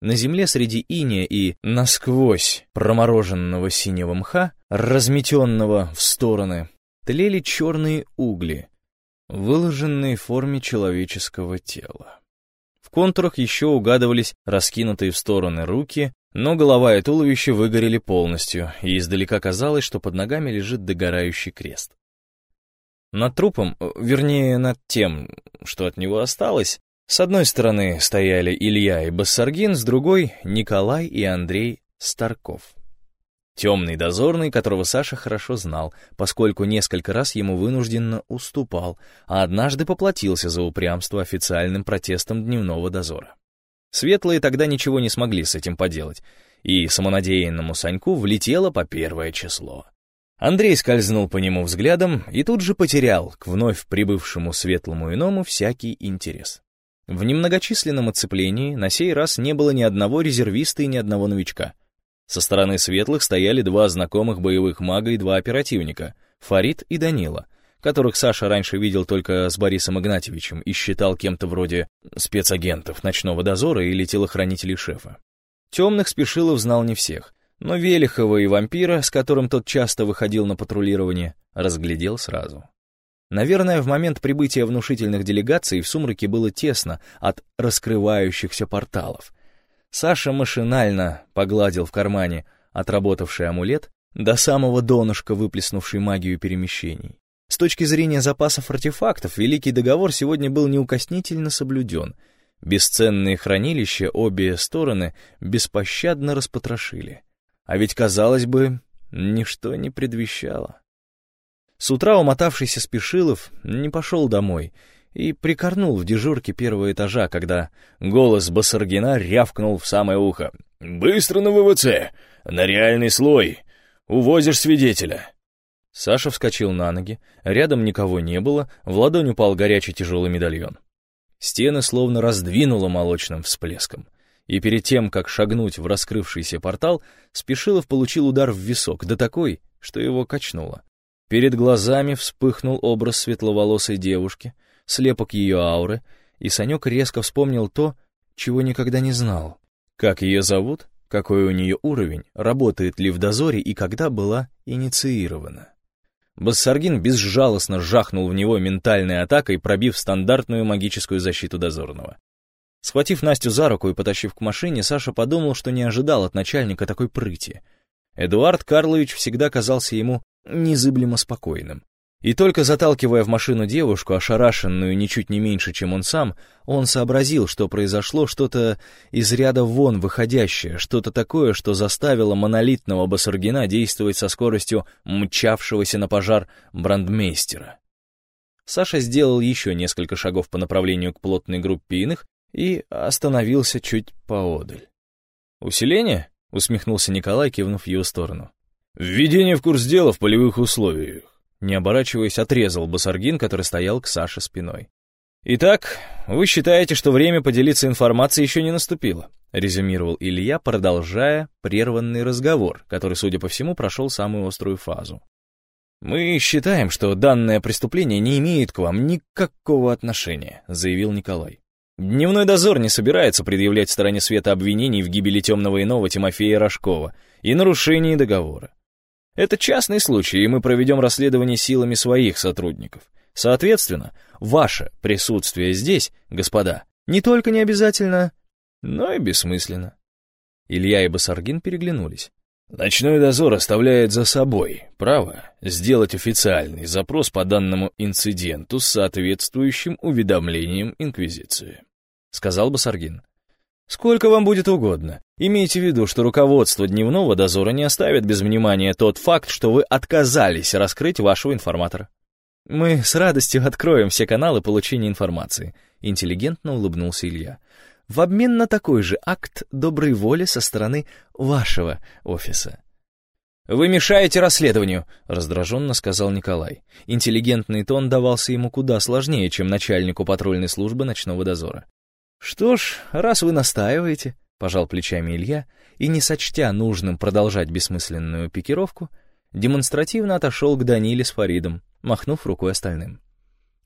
На земле среди иния и насквозь промороженного синего мха, разметенного в стороны, тлели черные угли, выложенные в форме человеческого тела. В контурах еще угадывались раскинутые в стороны руки, но голова и туловище выгорели полностью, и издалека казалось, что под ногами лежит догорающий крест. Над трупом, э, вернее, над тем, что от него осталось, с одной стороны стояли Илья и Бассаргин, с другой — Николай и Андрей Старков. Темный дозорный, которого Саша хорошо знал, поскольку несколько раз ему вынужденно уступал, а однажды поплатился за упрямство официальным протестом дневного дозора. Светлые тогда ничего не смогли с этим поделать, и самонадеянному Саньку влетело по первое число. Андрей скользнул по нему взглядом и тут же потерял к вновь прибывшему светлому иному всякий интерес. В немногочисленном оцеплении на сей раз не было ни одного резервиста и ни одного новичка. Со стороны светлых стояли два знакомых боевых мага и два оперативника — Фарид и Данила — которых Саша раньше видел только с Борисом Игнатьевичем и считал кем-то вроде спецагентов ночного дозора или телохранителей шефа. Темных Спешилов знал не всех, но Велихова и вампира, с которым тот часто выходил на патрулирование, разглядел сразу. Наверное, в момент прибытия внушительных делегаций в сумраке было тесно от раскрывающихся порталов. Саша машинально погладил в кармане отработавший амулет, до самого донышка выплеснувший магию перемещений. С точки зрения запасов артефактов, Великий Договор сегодня был неукоснительно соблюден. Бесценные хранилища обе стороны беспощадно распотрошили. А ведь, казалось бы, ничто не предвещало. С утра умотавшийся Спешилов не пошел домой и прикорнул в дежурке первого этажа, когда голос Басаргина рявкнул в самое ухо. «Быстро на ВВЦ! На реальный слой! Увозишь свидетеля!» Саша вскочил на ноги, рядом никого не было, в ладонь упал горячий тяжелый медальон. Стены словно раздвинуло молочным всплеском. И перед тем, как шагнуть в раскрывшийся портал, Спешилов получил удар в висок, да такой, что его качнуло. Перед глазами вспыхнул образ светловолосой девушки, слепок ее ауры, и Санек резко вспомнил то, чего никогда не знал. Как ее зовут, какой у нее уровень, работает ли в дозоре и когда была инициирована. Бассаргин безжалостно жахнул в него ментальной атакой, пробив стандартную магическую защиту дозорного. Схватив Настю за руку и потащив к машине, Саша подумал, что не ожидал от начальника такой прыти. Эдуард Карлович всегда казался ему незыблемо спокойным. И только заталкивая в машину девушку, ошарашенную ничуть не меньше, чем он сам, он сообразил, что произошло что-то из ряда вон выходящее, что-то такое, что заставило монолитного Басаргина действовать со скоростью мчавшегося на пожар брандмейстера. Саша сделал еще несколько шагов по направлению к плотной группе иных и остановился чуть поодаль. «Усиление?» — усмехнулся Николай, кивнув в ее сторону. «Введение в курс дела в полевых условиях. Не оборачиваясь, отрезал Басаргин, который стоял к Саше спиной. «Итак, вы считаете, что время поделиться информацией еще не наступило?» — резюмировал Илья, продолжая прерванный разговор, который, судя по всему, прошел самую острую фазу. «Мы считаем, что данное преступление не имеет к вам никакого отношения», — заявил Николай. «Дневной дозор не собирается предъявлять стороне света обвинений в гибели темного иного Тимофея Рожкова и нарушении договора. Это частный случай, и мы проведем расследование силами своих сотрудников. Соответственно, ваше присутствие здесь, господа, не только не обязательно, но и бессмысленно. Илья и Басаргин переглянулись. Ночной дозор оставляет за собой право сделать официальный запрос по данному инциденту с соответствующим уведомлением Инквизиции, сказал Басаргин. Сколько вам будет угодно. Имейте в виду, что руководство дневного дозора не оставит без внимания тот факт, что вы отказались раскрыть вашего информатора. Мы с радостью откроем все каналы получения информации, интеллигентно улыбнулся Илья. В обмен на такой же акт доброй воли со стороны вашего офиса. «Вы мешаете расследованию», — раздраженно сказал Николай. Интеллигентный тон давался ему куда сложнее, чем начальнику патрульной службы ночного дозора. «Что ж, раз вы настаиваете», — пожал плечами Илья, и, не сочтя нужным продолжать бессмысленную пикировку, демонстративно отошел к Даниле с Фаридом, махнув рукой остальным.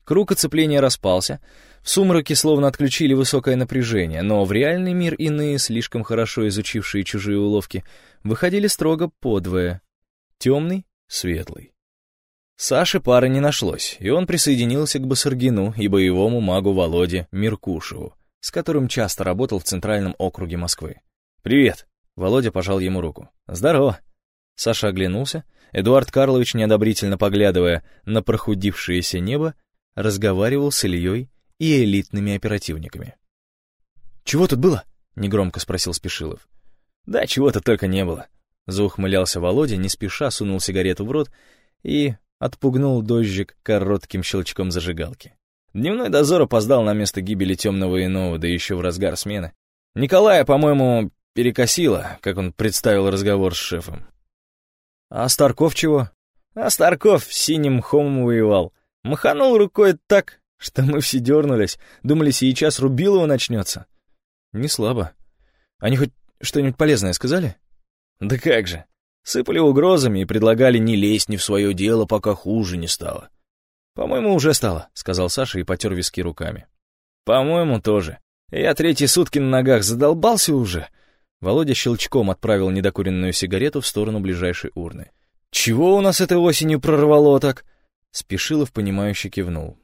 Круг оцепления распался, в сумраке словно отключили высокое напряжение, но в реальный мир иные, слишком хорошо изучившие чужие уловки, выходили строго подвое. Темный, светлый. Саше пары не нашлось, и он присоединился к Басаргину и боевому магу Володе Меркушеву, с которым часто работал в Центральном округе Москвы. «Привет!» — Володя пожал ему руку. «Здорово!» Саша оглянулся, Эдуард Карлович, неодобрительно поглядывая на прохудившееся небо, разговаривал с Ильей и элитными оперативниками. «Чего тут было?» — негромко спросил Спешилов. «Да чего-то только не было», — заухмылялся Володя, не спеша сунул сигарету в рот и отпугнул дождик коротким щелчком зажигалки. Дневной дозор опоздал на место гибели темного иного, да еще в разгар смены. Николая, по-моему, перекосило, как он представил разговор с шефом. А Старков чего? А Старков синим хомом воевал. Маханул рукой так, что мы все дернулись, думали, сейчас Рубилова начнется. Не слабо. Они хоть что-нибудь полезное сказали? Да как же. Сыпали угрозами и предлагали не лезть ни в свое дело, пока хуже не стало. «По-моему, уже стало», — сказал Саша и потер виски руками. «По-моему, тоже. Я третьи сутки на ногах задолбался уже». Володя щелчком отправил недокуренную сигарету в сторону ближайшей урны. «Чего у нас этой осенью прорвало так?» Спешилов, понимающе кивнул.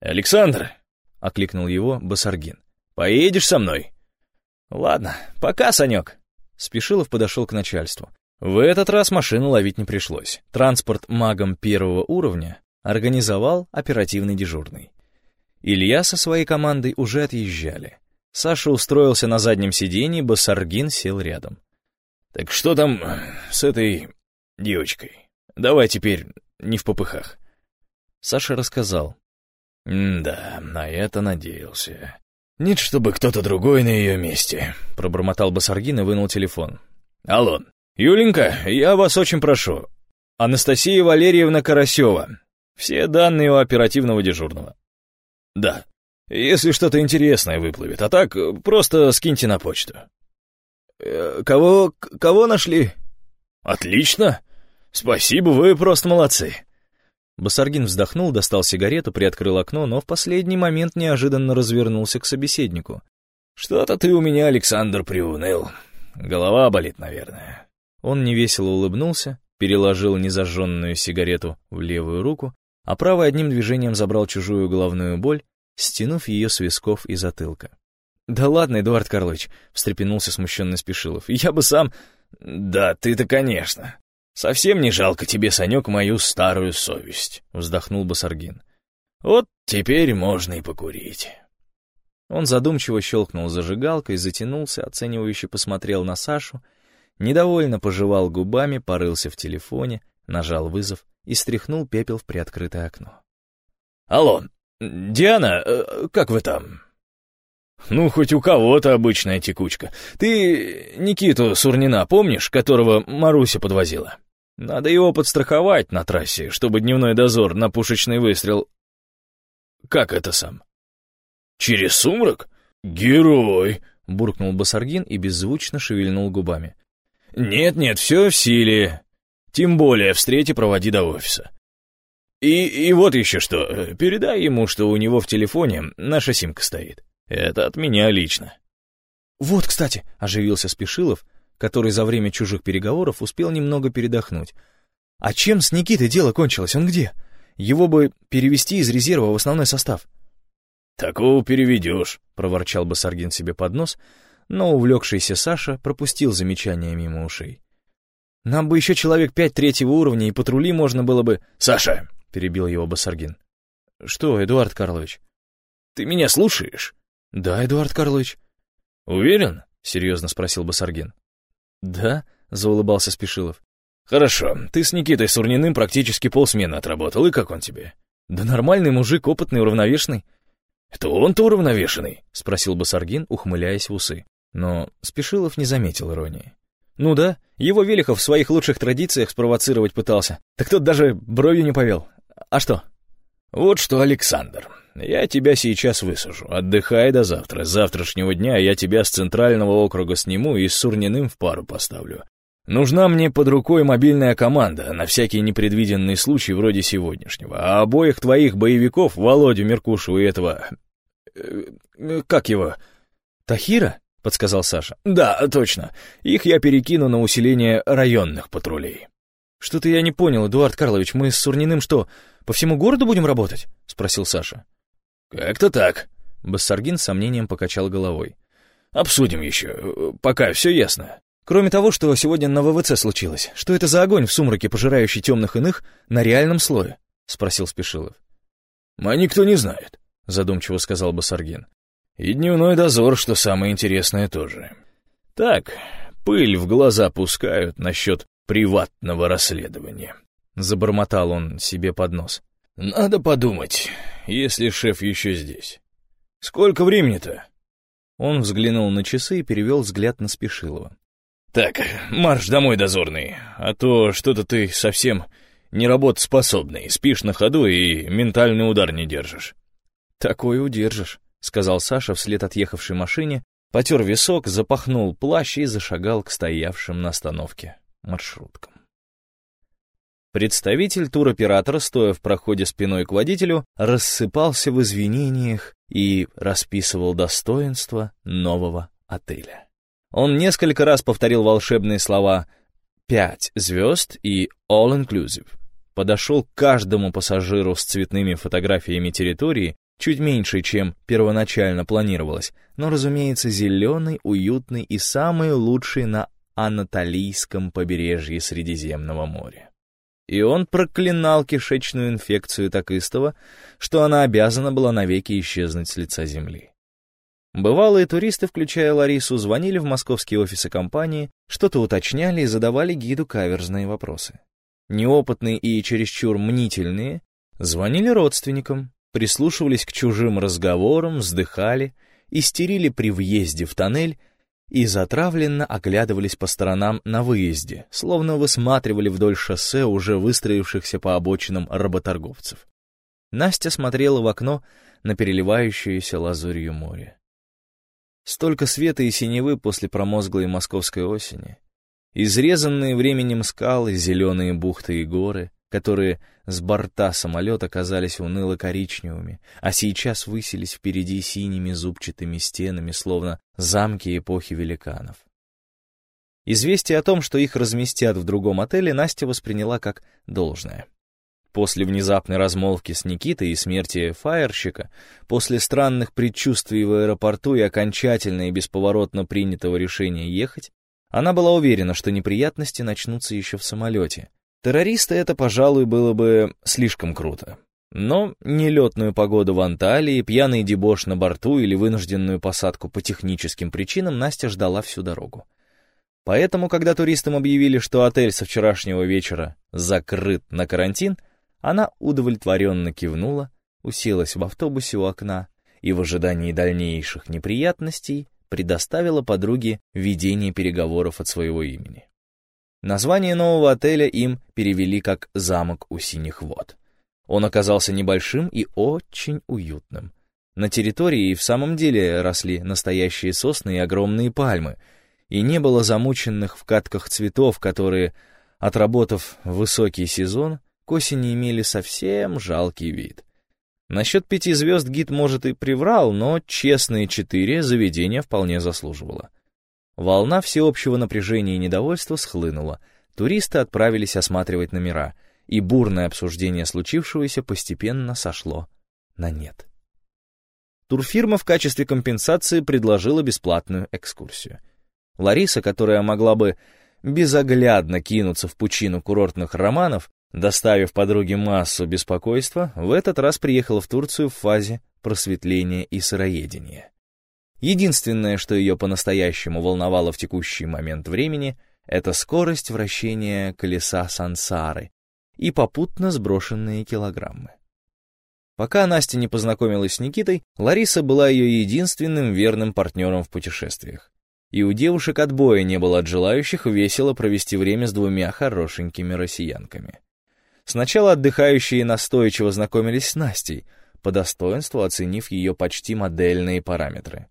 «Александр!» — окликнул его Басаргин. «Поедешь со мной?» «Ладно, пока, Санек». Спешилов подошел к начальству. В этот раз машину ловить не пришлось. Транспорт магом первого уровня организовал оперативный дежурный. Илья со своей командой уже отъезжали. Саша устроился на заднем сиденье, Басаргин сел рядом. «Так что там с этой девочкой? Давай теперь не в попыхах». Саша рассказал. «Да, на это надеялся. Нет, чтобы кто-то другой на ее месте», — пробормотал Басаргин и вынул телефон. «Алло, Юленька, я вас очень прошу. Анастасия Валерьевна Карасева, все данные у оперативного дежурного. Да, если что-то интересное выплывет, а так просто скиньте на почту. Э, кого, кого нашли? Отлично. Спасибо, вы просто молодцы. Басаргин вздохнул, достал сигарету, приоткрыл окно, но в последний момент неожиданно развернулся к собеседнику. «Что-то ты у меня, Александр, приуныл. Голова болит, наверное». Он невесело улыбнулся, переложил незажженную сигарету в левую руку, а правой одним движением забрал чужую головную боль, стянув ее с висков и затылка. «Да ладно, Эдуард Карлович», — встрепенулся смущенный Спешилов, — «я бы сам...» «Да ты-то, конечно. Совсем не жалко тебе, Санек, мою старую совесть», — вздохнул Басаргин. «Вот теперь можно и покурить». Он задумчиво щелкнул зажигалкой, затянулся, оценивающе посмотрел на Сашу, недовольно пожевал губами, порылся в телефоне, нажал вызов и стряхнул пепел в приоткрытое окно. «Алло, Диана, э, как вы там?» «Ну, хоть у кого-то обычная текучка. Ты Никиту Сурнина помнишь, которого Маруся подвозила? Надо его подстраховать на трассе, чтобы дневной дозор на пушечный выстрел... Как это сам? Через сумрак? Герой!» — буркнул Басаргин и беззвучно шевельнул губами. «Нет-нет, все в силе. Тем более встречи проводи до офиса. И, и вот еще что, передай ему, что у него в телефоне наша симка стоит. Это от меня лично. Вот, кстати, оживился Спешилов, который за время чужих переговоров успел немного передохнуть. А чем с Никитой дело кончилось? Он где? Его бы перевести из резерва в основной состав. «Такого переведешь», — проворчал Басаргин себе под нос, но увлекшийся Саша пропустил замечание мимо ушей. «Нам бы еще человек пять третьего уровня, и патрули можно было бы...» «Саша!» — перебил его Басаргин. «Что, Эдуард Карлович?» «Ты меня слушаешь?» «Да, Эдуард Карлович». «Уверен?» — серьезно спросил Басаргин. «Да», — заулыбался Спешилов. «Хорошо, ты с Никитой Сурниным практически полсмены отработал, и как он тебе?» «Да нормальный мужик, опытный, уравновешенный». «Это он-то уравновешенный?» — спросил Басаргин, ухмыляясь в усы. Но Спешилов не заметил иронии. «Ну да, его Велихов в своих лучших традициях спровоцировать пытался. Так тот даже бровью не повел. А что?» «Вот что, Александр, я тебя сейчас высажу. Отдыхай до завтра. С завтрашнего дня я тебя с центрального округа сниму и с Сурниным в пару поставлю. Нужна мне под рукой мобильная команда на всякий непредвиденный случай вроде сегодняшнего. А обоих твоих боевиков, Володю Меркушеву и этого... Э, как его? Тахира? — подсказал Саша. «Да, точно. Их я перекину на усиление районных патрулей». «Что-то я не понял, Эдуард Карлович, мы с Сурниным что, по всему городу будем работать?» — спросил Саша. «Как-то так», — Бассаргин с сомнением покачал головой. «Обсудим еще. Пока все ясно». «Кроме того, что сегодня на ВВЦ случилось, что это за огонь в сумраке, пожирающий темных иных, на реальном слое?» — спросил Спешилов. «А никто не знает», — задумчиво сказал Бассаргин. «И дневной дозор, что самое интересное, тоже. Так, пыль в глаза пускают насчет приватного расследования». Забормотал он себе под нос. «Надо подумать, если шеф еще здесь. Сколько времени-то?» Он взглянул на часы и перевел взгляд на Спешилова. «Так, марш домой, дозорный, а то что-то ты совсем не работоспособный, спишь на ходу и ментальный удар не держишь». «Такой удержишь», — сказал Саша вслед отъехавшей машине, потер висок, запахнул плащ и зашагал к стоявшим на остановке маршруткам. Представитель туроператора, стоя в проходе спиной к водителю, рассыпался в извинениях и расписывал достоинства нового отеля. Он несколько раз повторил волшебные слова «пять звезд» и «all inclusive». Подошел к каждому пассажиру с цветными фотографиями территории, чуть меньше, чем первоначально планировалось, но, разумеется, зеленый, уютный и самый лучший на Анатолийском побережье Средиземного моря и он проклинал кишечную инфекцию так истово, что она обязана была навеки исчезнуть с лица земли. Бывалые туристы, включая Ларису, звонили в московские офисы компании, что-то уточняли и задавали гиду каверзные вопросы. Неопытные и чересчур мнительные звонили родственникам, прислушивались к чужим разговорам, вздыхали, истерили при въезде в тоннель и затравленно оглядывались по сторонам на выезде, словно высматривали вдоль шоссе уже выстроившихся по обочинам работорговцев. Настя смотрела в окно на переливающееся лазурью море. Столько света и синевы после промозглой московской осени. Изрезанные временем скалы, зеленые бухты и горы, которые с борта самолета казались уныло-коричневыми, а сейчас высились впереди синими зубчатыми стенами, словно замки эпохи великанов. Известие о том, что их разместят в другом отеле, Настя восприняла как должное. После внезапной размолвки с Никитой и смерти фаерщика, после странных предчувствий в аэропорту и окончательно и бесповоротно принятого решения ехать, она была уверена, что неприятности начнутся еще в самолете. Террористы это, пожалуй, было бы слишком круто. Но нелетную погоду в Анталии, пьяный дебош на борту или вынужденную посадку по техническим причинам Настя ждала всю дорогу. Поэтому, когда туристам объявили, что отель со вчерашнего вечера закрыт на карантин, она удовлетворенно кивнула, уселась в автобусе у окна и в ожидании дальнейших неприятностей предоставила подруге ведение переговоров от своего имени. Название нового отеля им перевели как «Замок у синих вод». Он оказался небольшим и очень уютным. На территории и в самом деле росли настоящие сосны и огромные пальмы, и не было замученных в катках цветов, которые, отработав высокий сезон, к осени имели совсем жалкий вид. Насчет пяти звезд гид, может, и приврал, но честные четыре заведения вполне заслуживало. Волна всеобщего напряжения и недовольства схлынула. Туристы отправились осматривать номера, и бурное обсуждение случившегося постепенно сошло на нет. Турфирма в качестве компенсации предложила бесплатную экскурсию. Лариса, которая могла бы безоглядно кинуться в пучину курортных романов, Доставив подруге массу беспокойства, в этот раз приехала в Турцию в фазе просветления и сыроедения. Единственное, что ее по-настоящему волновало в текущий момент времени, это скорость вращения колеса сансары и попутно сброшенные килограммы. Пока Настя не познакомилась с Никитой, Лариса была ее единственным верным партнером в путешествиях. И у девушек отбоя не было от желающих весело провести время с двумя хорошенькими россиянками. Сначала отдыхающие настойчиво знакомились с Настей, по достоинству оценив ее почти модельные параметры.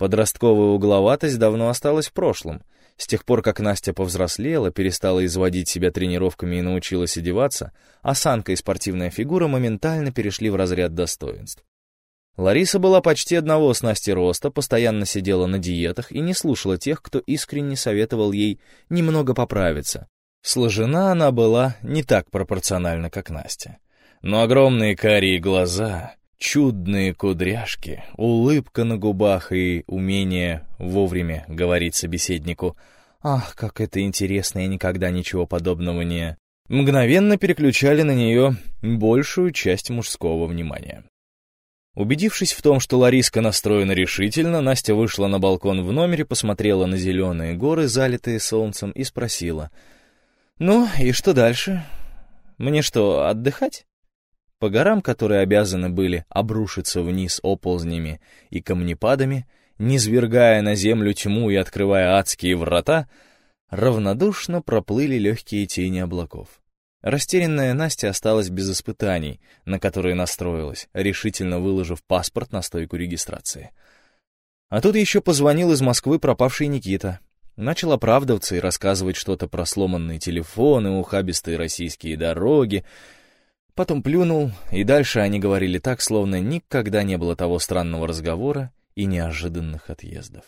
Подростковая угловатость давно осталась в прошлом. С тех пор, как Настя повзрослела, перестала изводить себя тренировками и научилась одеваться, осанка и спортивная фигура моментально перешли в разряд достоинств. Лариса была почти одного с Настей роста, постоянно сидела на диетах и не слушала тех, кто искренне советовал ей немного поправиться, Сложена она была не так пропорционально, как Настя. Но огромные карие глаза, чудные кудряшки, улыбка на губах и умение вовремя говорить собеседнику «Ах, как это интересно, я никогда ничего подобного не...» мгновенно переключали на нее большую часть мужского внимания. Убедившись в том, что Лариска настроена решительно, Настя вышла на балкон в номере, посмотрела на зеленые горы, залитые солнцем, и спросила — «Ну, и что дальше? Мне что, отдыхать?» По горам, которые обязаны были обрушиться вниз оползнями и камнепадами, низвергая на землю тьму и открывая адские врата, равнодушно проплыли легкие тени облаков. Растерянная Настя осталась без испытаний, на которые настроилась, решительно выложив паспорт на стойку регистрации. А тут еще позвонил из Москвы пропавший Никита. Начал оправдываться и рассказывать что-то про сломанные телефоны, ухабистые российские дороги. Потом плюнул, и дальше они говорили так, словно никогда не было того странного разговора и неожиданных отъездов.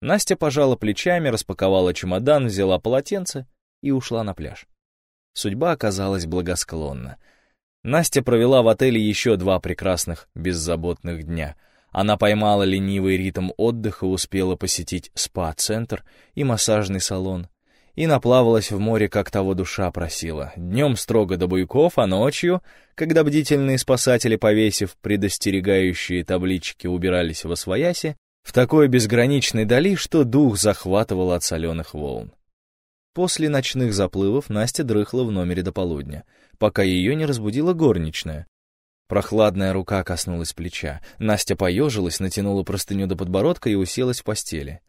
Настя пожала плечами, распаковала чемодан, взяла полотенце и ушла на пляж. Судьба оказалась благосклонна. Настя провела в отеле еще два прекрасных, беззаботных дня — она поймала ленивый ритм отдыха, успела посетить спа-центр и массажный салон. И наплавалась в море, как того душа просила. Днем строго до буйков, а ночью, когда бдительные спасатели, повесив предостерегающие таблички, убирались во свояси, в такой безграничной дали, что дух захватывал от соленых волн. После ночных заплывов Настя дрыхла в номере до полудня, пока ее не разбудила горничная, Прохладная рука коснулась плеча. Настя поежилась, натянула простыню до подбородка и уселась в постели.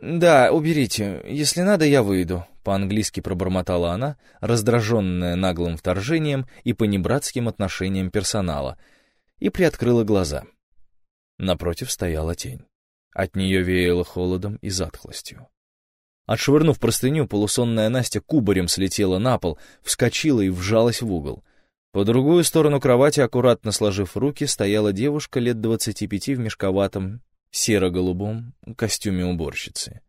«Да, уберите. Если надо, я выйду», — по-английски пробормотала она, раздраженная наглым вторжением и понебратским отношением персонала, и приоткрыла глаза. Напротив стояла тень. От нее веяло холодом и затхлостью. Отшвырнув простыню, полусонная Настя кубарем слетела на пол, вскочила и вжалась в угол. По другую сторону кровати, аккуратно сложив руки, стояла девушка лет двадцати пяти в мешковатом, серо-голубом костюме уборщицы.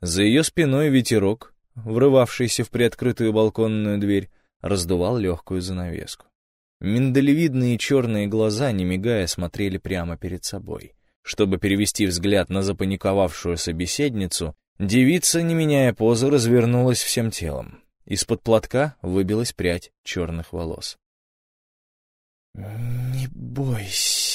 За ее спиной ветерок, врывавшийся в приоткрытую балконную дверь, раздувал легкую занавеску. Миндалевидные черные глаза, не мигая, смотрели прямо перед собой. Чтобы перевести взгляд на запаниковавшую собеседницу, девица, не меняя позы, развернулась всем телом. Из-под платка выбилась прядь черных волос. «Не бойся».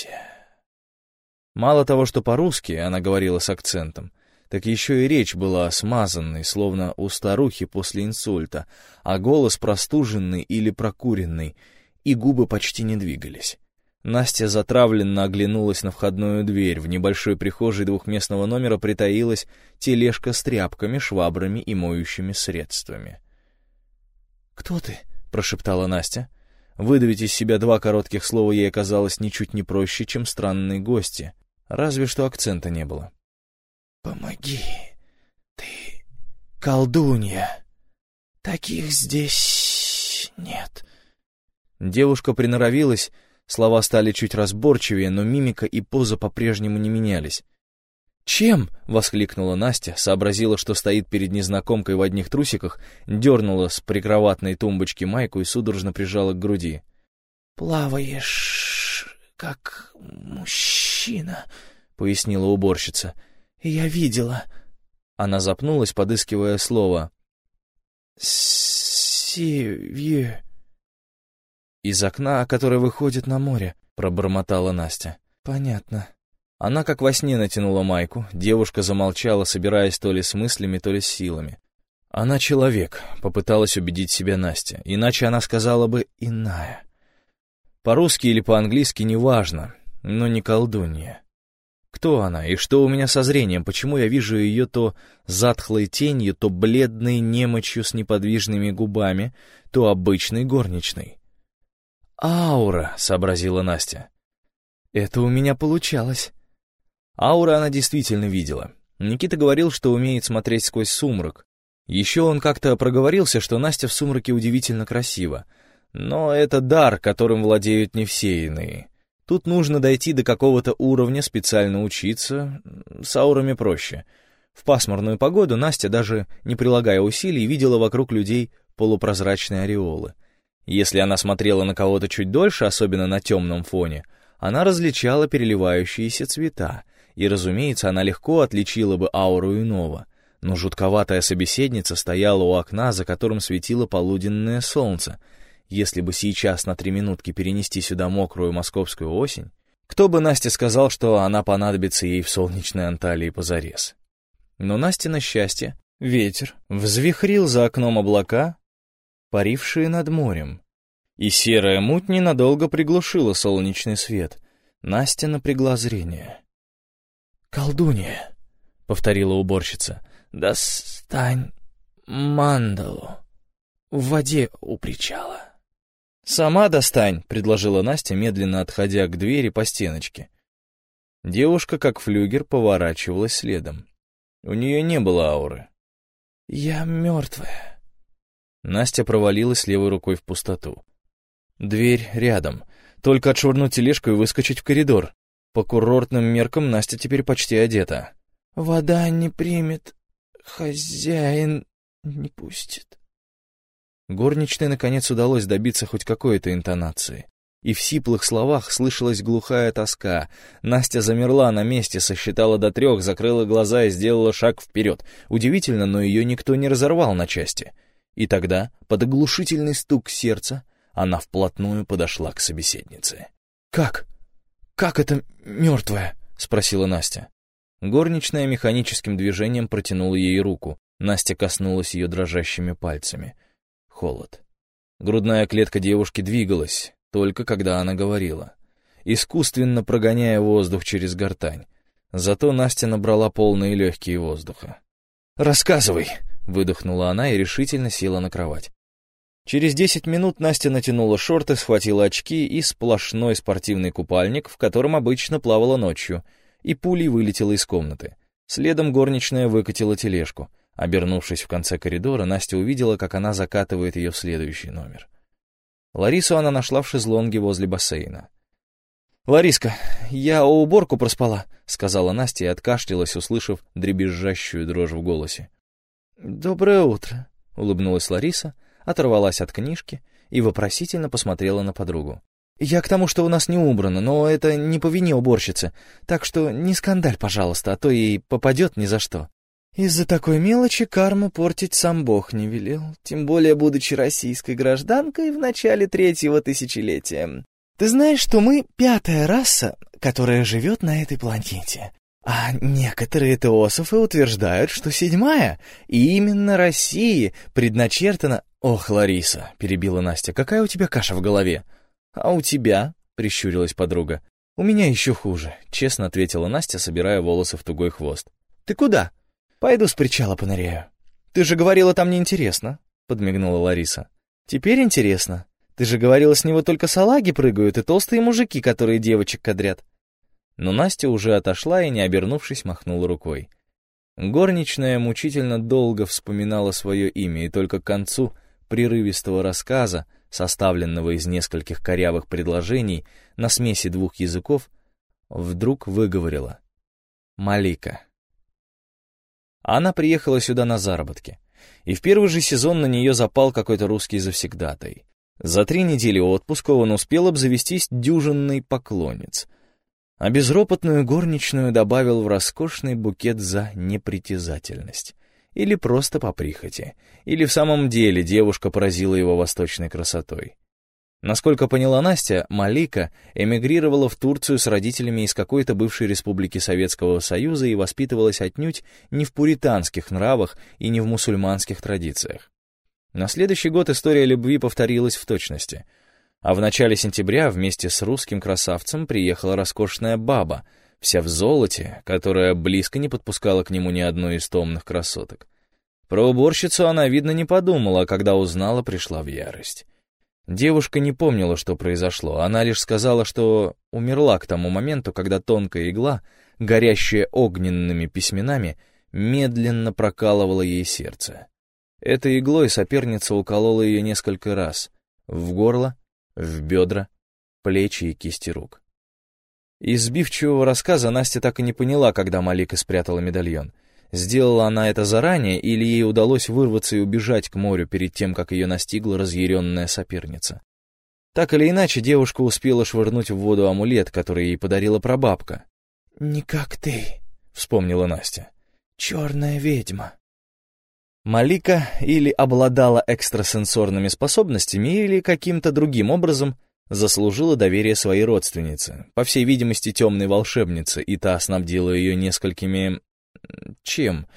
Мало того, что по-русски она говорила с акцентом, так еще и речь была смазанной, словно у старухи после инсульта, а голос простуженный или прокуренный, и губы почти не двигались. Настя затравленно оглянулась на входную дверь. В небольшой прихожей двухместного номера притаилась тележка с тряпками, швабрами и моющими средствами. «Кто ты?» — прошептала Настя. Выдавить из себя два коротких слова ей оказалось ничуть не проще, чем странные гости. Разве что акцента не было. «Помоги! Ты колдунья! Таких здесь нет!» Девушка приноровилась, слова стали чуть разборчивее, но мимика и поза по-прежнему не менялись. «Чем?» — воскликнула Настя, сообразила, что стоит перед незнакомкой в одних трусиках, дернула с прикроватной тумбочки майку и судорожно прижала к груди. «Плаваешь, как мужчина», — пояснила уборщица. «Я видела». Она запнулась, подыскивая слово. «Севье». «Из окна, которое выходит на море», — пробормотала Настя. «Понятно». Она как во сне натянула майку, девушка замолчала, собираясь то ли с мыслями, то ли с силами. «Она человек», — попыталась убедить себя Настя, иначе она сказала бы «иная». По-русски или по-английски неважно, но не колдунья. Кто она и что у меня со зрением? Почему я вижу ее то затхлой тенью, то бледной немочью с неподвижными губами, то обычной горничной? «Аура», — сообразила Настя. «Это у меня получалось». Аура она действительно видела. Никита говорил, что умеет смотреть сквозь сумрак. Еще он как-то проговорился, что Настя в сумраке удивительно красива. Но это дар, которым владеют не все иные. Тут нужно дойти до какого-то уровня, специально учиться. С аурами проще. В пасмурную погоду Настя, даже не прилагая усилий, видела вокруг людей полупрозрачные ореолы. Если она смотрела на кого-то чуть дольше, особенно на темном фоне, она различала переливающиеся цвета, и, разумеется, она легко отличила бы ауру иного. Но жутковатая собеседница стояла у окна, за которым светило полуденное солнце — если бы сейчас на три минутки перенести сюда мокрую московскую осень, кто бы Насте сказал, что она понадобится ей в солнечной Анталии позарез? Но Насте на счастье ветер взвихрил за окном облака, парившие над морем, и серая муть ненадолго приглушила солнечный свет. Настя напрягла зрение. «Колдунья», — повторила уборщица, — «достань мандалу в воде у причала». «Сама достань», — предложила Настя, медленно отходя к двери по стеночке. Девушка, как флюгер, поворачивалась следом. У нее не было ауры. «Я мертвая». Настя провалилась левой рукой в пустоту. Дверь рядом. Только отшвырнуть тележку и выскочить в коридор. По курортным меркам Настя теперь почти одета. «Вода не примет, хозяин не пустит». Горничной, наконец, удалось добиться хоть какой-то интонации. И в сиплых словах слышалась глухая тоска. Настя замерла на месте, сосчитала до трех, закрыла глаза и сделала шаг вперед. Удивительно, но ее никто не разорвал на части. И тогда, под оглушительный стук сердца, она вплотную подошла к собеседнице. «Как? Как это мертвая?» — спросила Настя. Горничная механическим движением протянула ей руку. Настя коснулась ее дрожащими пальцами — холод. Грудная клетка девушки двигалась, только когда она говорила, искусственно прогоняя воздух через гортань. Зато Настя набрала полные легкие воздуха. «Рассказывай!» — выдохнула она и решительно села на кровать. Через десять минут Настя натянула шорты, схватила очки и сплошной спортивный купальник, в котором обычно плавала ночью, и пулей вылетела из комнаты. Следом горничная выкатила тележку — Обернувшись в конце коридора, Настя увидела, как она закатывает ее в следующий номер. Ларису она нашла в шезлонге возле бассейна. «Лариска, я уборку проспала», — сказала Настя и откашлялась, услышав дребезжащую дрожь в голосе. «Доброе утро», — улыбнулась Лариса, оторвалась от книжки и вопросительно посмотрела на подругу. «Я к тому, что у нас не убрано, но это не по вине уборщицы, так что не скандаль, пожалуйста, а то ей попадет ни за что». Из-за такой мелочи карму портить сам Бог не велел, тем более будучи российской гражданкой в начале третьего тысячелетия. Ты знаешь, что мы пятая раса, которая живет на этой планете. А некоторые теософы утверждают, что седьмая, и именно России предначертана... «Ох, Лариса», — перебила Настя, — «какая у тебя каша в голове?» «А у тебя?» — прищурилась подруга. «У меня еще хуже», — честно ответила Настя, собирая волосы в тугой хвост. «Ты куда?» «Пойду с причала поныряю». «Ты же говорила, там неинтересно», — подмигнула Лариса. «Теперь интересно. Ты же говорила, с него только салаги прыгают и толстые мужики, которые девочек кадрят». Но Настя уже отошла и, не обернувшись, махнула рукой. Горничная мучительно долго вспоминала свое имя, и только к концу прерывистого рассказа, составленного из нескольких корявых предложений на смеси двух языков, вдруг выговорила «Малика». Она приехала сюда на заработки, и в первый же сезон на нее запал какой-то русский завсегдатай. За три недели отпуска он успел обзавестись дюжинной поклонниц, а безропотную горничную добавил в роскошный букет за непритязательность. Или просто по прихоти, или в самом деле девушка поразила его восточной красотой. Насколько поняла Настя, Малика эмигрировала в Турцию с родителями из какой-то бывшей республики Советского Союза и воспитывалась отнюдь не в пуританских нравах и не в мусульманских традициях. На следующий год история любви повторилась в точности. А в начале сентября вместе с русским красавцем приехала роскошная баба, вся в золоте, которая близко не подпускала к нему ни одной из томных красоток. Про уборщицу она, видно, не подумала, а когда узнала, пришла в ярость. Девушка не помнила, что произошло, она лишь сказала, что умерла к тому моменту, когда тонкая игла, горящая огненными письменами, медленно прокалывала ей сердце. Этой иглой соперница уколола ее несколько раз — в горло, в бедра, плечи и кисти рук. Из сбивчивого рассказа Настя так и не поняла, когда Малика спрятала медальон. Сделала она это заранее, или ей удалось вырваться и убежать к морю перед тем, как ее настигла разъяренная соперница. Так или иначе, девушка успела швырнуть в воду амулет, который ей подарила прабабка. «Не как ты», — вспомнила Настя. «Черная ведьма». Малика или обладала экстрасенсорными способностями, или каким-то другим образом заслужила доверие своей родственницы, по всей видимости, темной волшебницы, и та снабдила ее несколькими чем?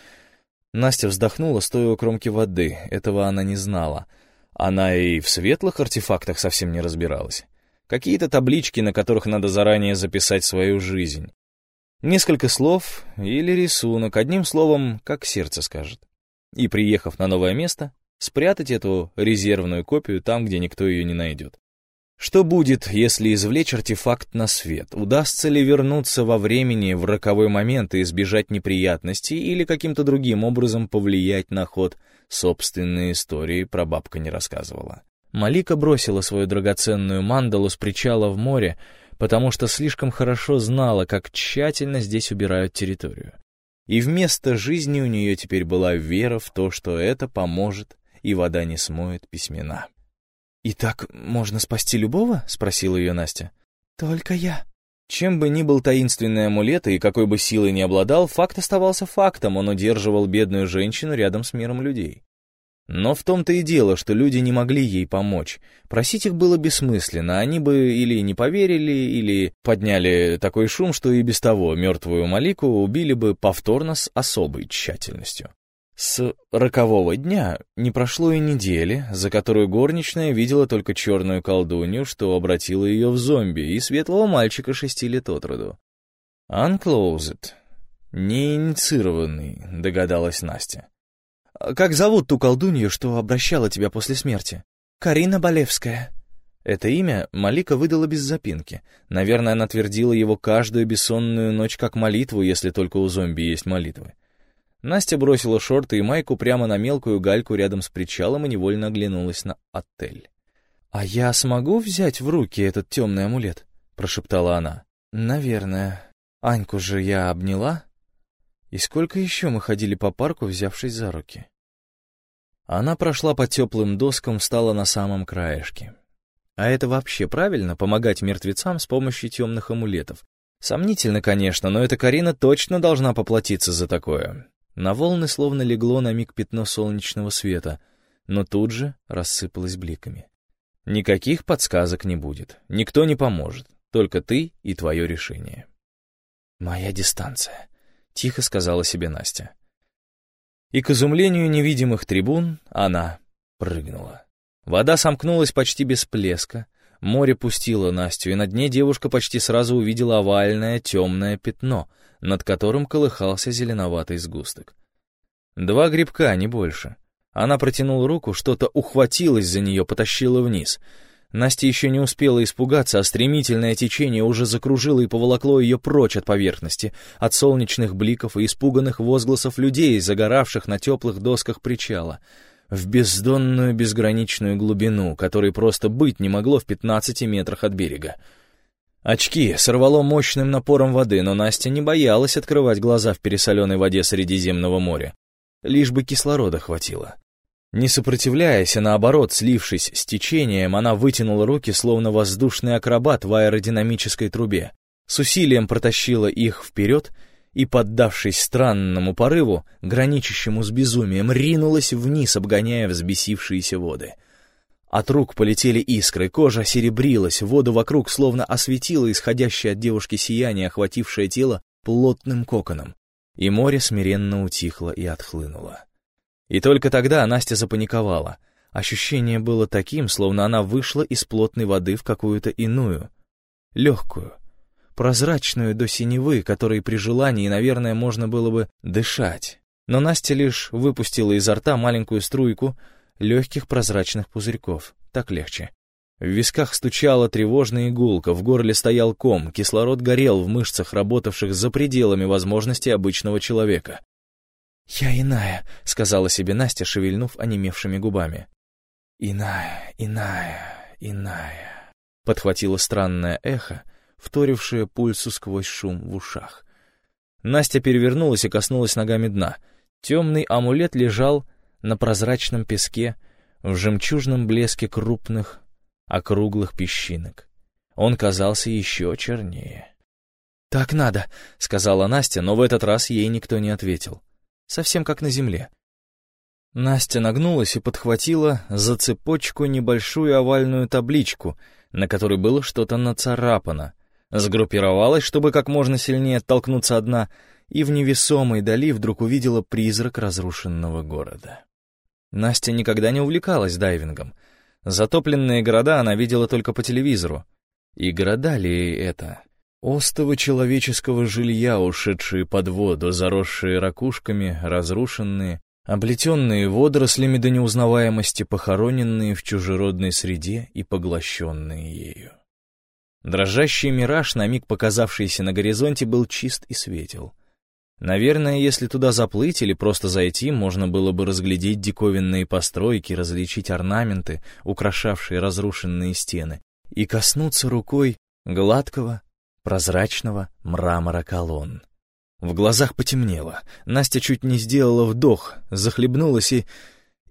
Настя вздохнула, стоя у кромки воды. Этого она не знала. Она и в светлых артефактах совсем не разбиралась. Какие-то таблички, на которых надо заранее записать свою жизнь. Несколько слов или рисунок, одним словом, как сердце скажет. И, приехав на новое место, спрятать эту резервную копию там, где никто ее не найдет. Что будет, если извлечь артефакт на свет? Удастся ли вернуться во времени в роковой момент и избежать неприятностей или каким-то другим образом повлиять на ход собственной истории, прабабка не рассказывала. Малика бросила свою драгоценную мандалу с причала в море, потому что слишком хорошо знала, как тщательно здесь убирают территорию. И вместо жизни у нее теперь была вера в то, что это поможет, и вода не смоет письмена. «И так можно спасти любого?» — спросила ее Настя. «Только я». Чем бы ни был таинственный амулет и какой бы силой ни обладал, факт оставался фактом, он удерживал бедную женщину рядом с миром людей. Но в том-то и дело, что люди не могли ей помочь. Просить их было бессмысленно, они бы или не поверили, или подняли такой шум, что и без того мертвую Малику убили бы повторно с особой тщательностью. С рокового дня не прошло и недели, за которую горничная видела только черную колдунью, что обратила ее в зомби, и светлого мальчика шести лет от роду. «Unclosed», «Неинициированный», — догадалась Настя. «А «Как зовут ту колдунью, что обращала тебя после смерти?» «Карина Болевская». Это имя Малика выдала без запинки. Наверное, она твердила его каждую бессонную ночь как молитву, если только у зомби есть молитвы. Настя бросила шорты и майку прямо на мелкую гальку рядом с причалом и невольно оглянулась на отель. «А я смогу взять в руки этот темный амулет?» — прошептала она. «Наверное. Аньку же я обняла. И сколько еще мы ходили по парку, взявшись за руки?» Она прошла по теплым доскам, встала на самом краешке. А это вообще правильно, помогать мертвецам с помощью темных амулетов? Сомнительно, конечно, но эта Карина точно должна поплатиться за такое. На волны словно легло на миг пятно солнечного света, но тут же рассыпалось бликами. Никаких подсказок не будет, никто не поможет, только ты и твое решение. «Моя дистанция», — тихо сказала себе Настя. И к изумлению невидимых трибун она прыгнула. Вода сомкнулась почти без плеска, море пустило Настю, и на дне девушка почти сразу увидела овальное темное пятно — над которым колыхался зеленоватый сгусток. Два грибка, не больше. Она протянула руку, что-то ухватилось за нее, потащило вниз. Настя еще не успела испугаться, а стремительное течение уже закружило и поволокло ее прочь от поверхности, от солнечных бликов и испуганных возгласов людей, загоравших на теплых досках причала, в бездонную безграничную глубину, которой просто быть не могло в пятнадцати метрах от берега. Очки сорвало мощным напором воды, но Настя не боялась открывать глаза в пересоленной воде Средиземного моря. Лишь бы кислорода хватило. Не сопротивляясь, а наоборот, слившись с течением, она вытянула руки, словно воздушный акробат в аэродинамической трубе. С усилием протащила их вперед и, поддавшись странному порыву, граничащему с безумием, ринулась вниз, обгоняя взбесившиеся воды. От рук полетели искры, кожа серебрилась, воду вокруг словно осветило исходящее от девушки сияние, охватившее тело плотным коконом. И море смиренно утихло и отхлынуло. И только тогда Настя запаниковала. Ощущение было таким, словно она вышла из плотной воды в какую-то иную, легкую, прозрачную до синевы, которой при желании, наверное, можно было бы дышать. Но Настя лишь выпустила изо рта маленькую струйку, легких прозрачных пузырьков. Так легче. В висках стучала тревожная игулка, в горле стоял ком, кислород горел в мышцах, работавших за пределами возможностей обычного человека. «Я иная», — сказала себе Настя, шевельнув онемевшими губами. «Иная, иная, иная», — подхватило странное эхо, вторившее пульсу сквозь шум в ушах. Настя перевернулась и коснулась ногами дна. Темный амулет лежал на прозрачном песке в жемчужном блеске крупных, округлых песчинок. Он казался еще чернее. «Так надо», — сказала Настя, но в этот раз ей никто не ответил. Совсем как на земле. Настя нагнулась и подхватила за цепочку небольшую овальную табличку, на которой было что-то нацарапано. Сгруппировалась, чтобы как можно сильнее оттолкнуться одна, и в невесомой дали вдруг увидела призрак разрушенного города. Настя никогда не увлекалась дайвингом. Затопленные города она видела только по телевизору. И города ли это? Остовы человеческого жилья, ушедшие под воду, заросшие ракушками, разрушенные, облетенные водорослями до неузнаваемости, похороненные в чужеродной среде и поглощенные ею. Дрожащий мираж, на миг показавшийся на горизонте, был чист и светел — Наверное, если туда заплыть или просто зайти, можно было бы разглядеть диковинные постройки, различить орнаменты, украшавшие разрушенные стены, и коснуться рукой гладкого, прозрачного мрамора колонн. В глазах потемнело. Настя чуть не сделала вдох, захлебнулась и,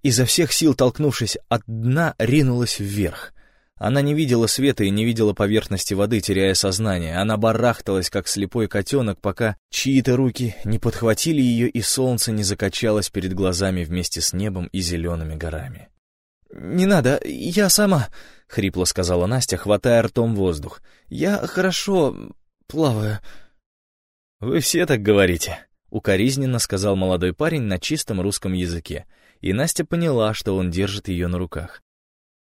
изо всех сил толкнувшись от дна, ринулась вверх. Она не видела света и не видела поверхности воды, теряя сознание. Она барахталась, как слепой котенок, пока чьи-то руки не подхватили ее, и солнце не закачалось перед глазами вместе с небом и зелеными горами. «Не надо, я сама», — хрипло сказала Настя, хватая ртом воздух. «Я хорошо плаваю». «Вы все так говорите», — укоризненно сказал молодой парень на чистом русском языке, и Настя поняла, что он держит ее на руках.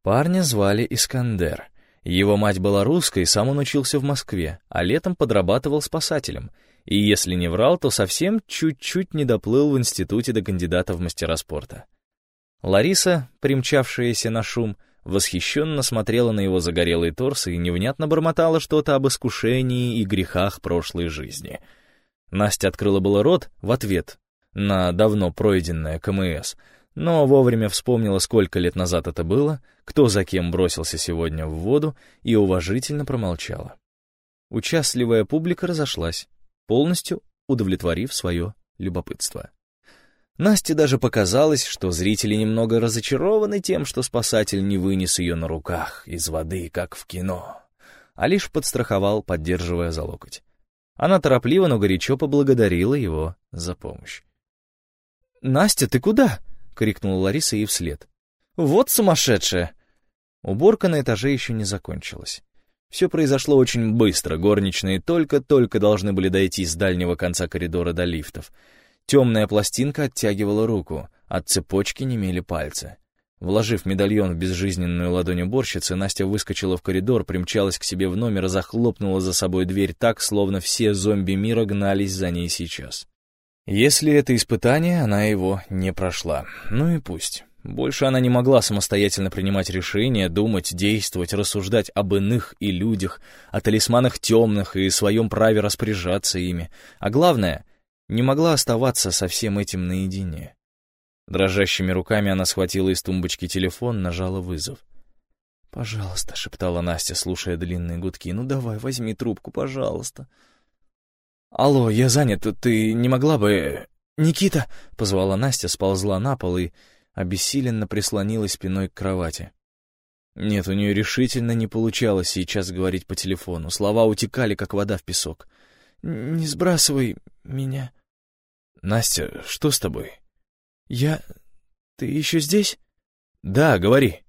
Парня звали Искандер. Его мать была русской, сам он учился в Москве, а летом подрабатывал спасателем. И если не врал, то совсем чуть-чуть не доплыл в институте до кандидата в мастера спорта. Лариса, примчавшаяся на шум, восхищенно смотрела на его загорелый торс и невнятно бормотала что-то об искушении и грехах прошлой жизни. Настя открыла было рот в ответ, на давно пройденное КМС, но вовремя вспомнила, сколько лет назад это было, кто за кем бросился сегодня в воду, и уважительно промолчала. Участливая публика разошлась, полностью удовлетворив свое любопытство. Насте даже показалось, что зрители немного разочарованы тем, что спасатель не вынес ее на руках из воды, как в кино, а лишь подстраховал, поддерживая за локоть. Она торопливо, но горячо поблагодарила его за помощь. «Настя, ты куда?» — крикнула Лариса ей вслед. «Вот сумасшедшая!» Уборка на этаже еще не закончилась. Все произошло очень быстро, горничные только-только должны были дойти с дальнего конца коридора до лифтов. Темная пластинка оттягивала руку, от цепочки немели пальцы. Вложив медальон в безжизненную ладонь уборщицы, Настя выскочила в коридор, примчалась к себе в номер и захлопнула за собой дверь так, словно все зомби мира гнались за ней сейчас. Если это испытание, она его не прошла. Ну и пусть. Больше она не могла самостоятельно принимать решения, думать, действовать, рассуждать об иных и людях, о талисманах темных и своем праве распоряжаться ими. А главное, не могла оставаться со всем этим наедине. Дрожащими руками она схватила из тумбочки телефон, нажала вызов. «Пожалуйста», — шептала Настя, слушая длинные гудки, — «ну давай, возьми трубку, пожалуйста». «Алло, я занят, ты не могла бы...» «Никита!» — позвала Настя, сползла на пол и обессиленно прислонилась спиной к кровати. Нет, у нее решительно не получалось сейчас говорить по телефону. Слова утекали, как вода в песок. «Не сбрасывай меня». «Настя, что с тобой?» «Я... Ты еще здесь?» «Да, говори».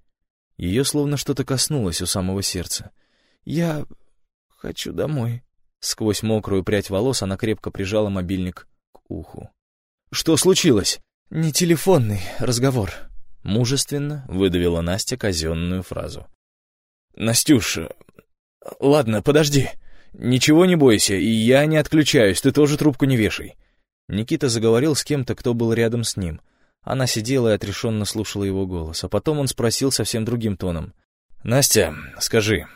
Ее словно что-то коснулось у самого сердца. «Я... хочу домой». Сквозь мокрую прядь волос она крепко прижала мобильник к уху. «Что случилось?» «Не телефонный разговор», — мужественно выдавила Настя казенную фразу. «Настюша, ладно, подожди. Ничего не бойся, и я не отключаюсь, ты тоже трубку не вешай». Никита заговорил с кем-то, кто был рядом с ним. Она сидела и отрешенно слушала его голос, а потом он спросил совсем другим тоном. «Настя, скажи,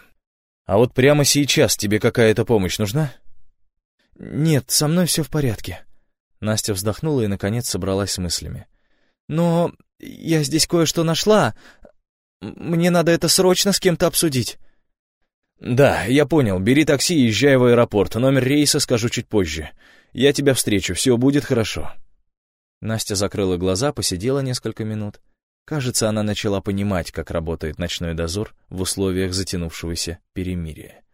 а вот прямо сейчас тебе какая-то помощь нужна?» «Нет, со мной все в порядке», Настя вздохнула и, наконец, собралась с мыслями. «Но я здесь кое-что нашла. Мне надо это срочно с кем-то обсудить». «Да, я понял. Бери такси и езжай в аэропорт. Номер рейса скажу чуть позже. Я тебя встречу, все будет хорошо». Настя закрыла глаза, посидела несколько минут. Кажется, она начала понимать, как работает ночной дозор в условиях затянувшегося перемирия.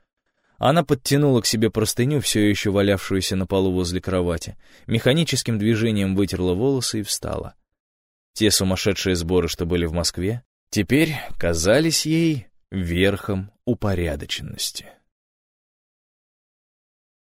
Она подтянула к себе простыню, все еще валявшуюся на полу возле кровати, механическим движением вытерла волосы и встала. Те сумасшедшие сборы, что были в Москве, теперь казались ей верхом упорядоченности.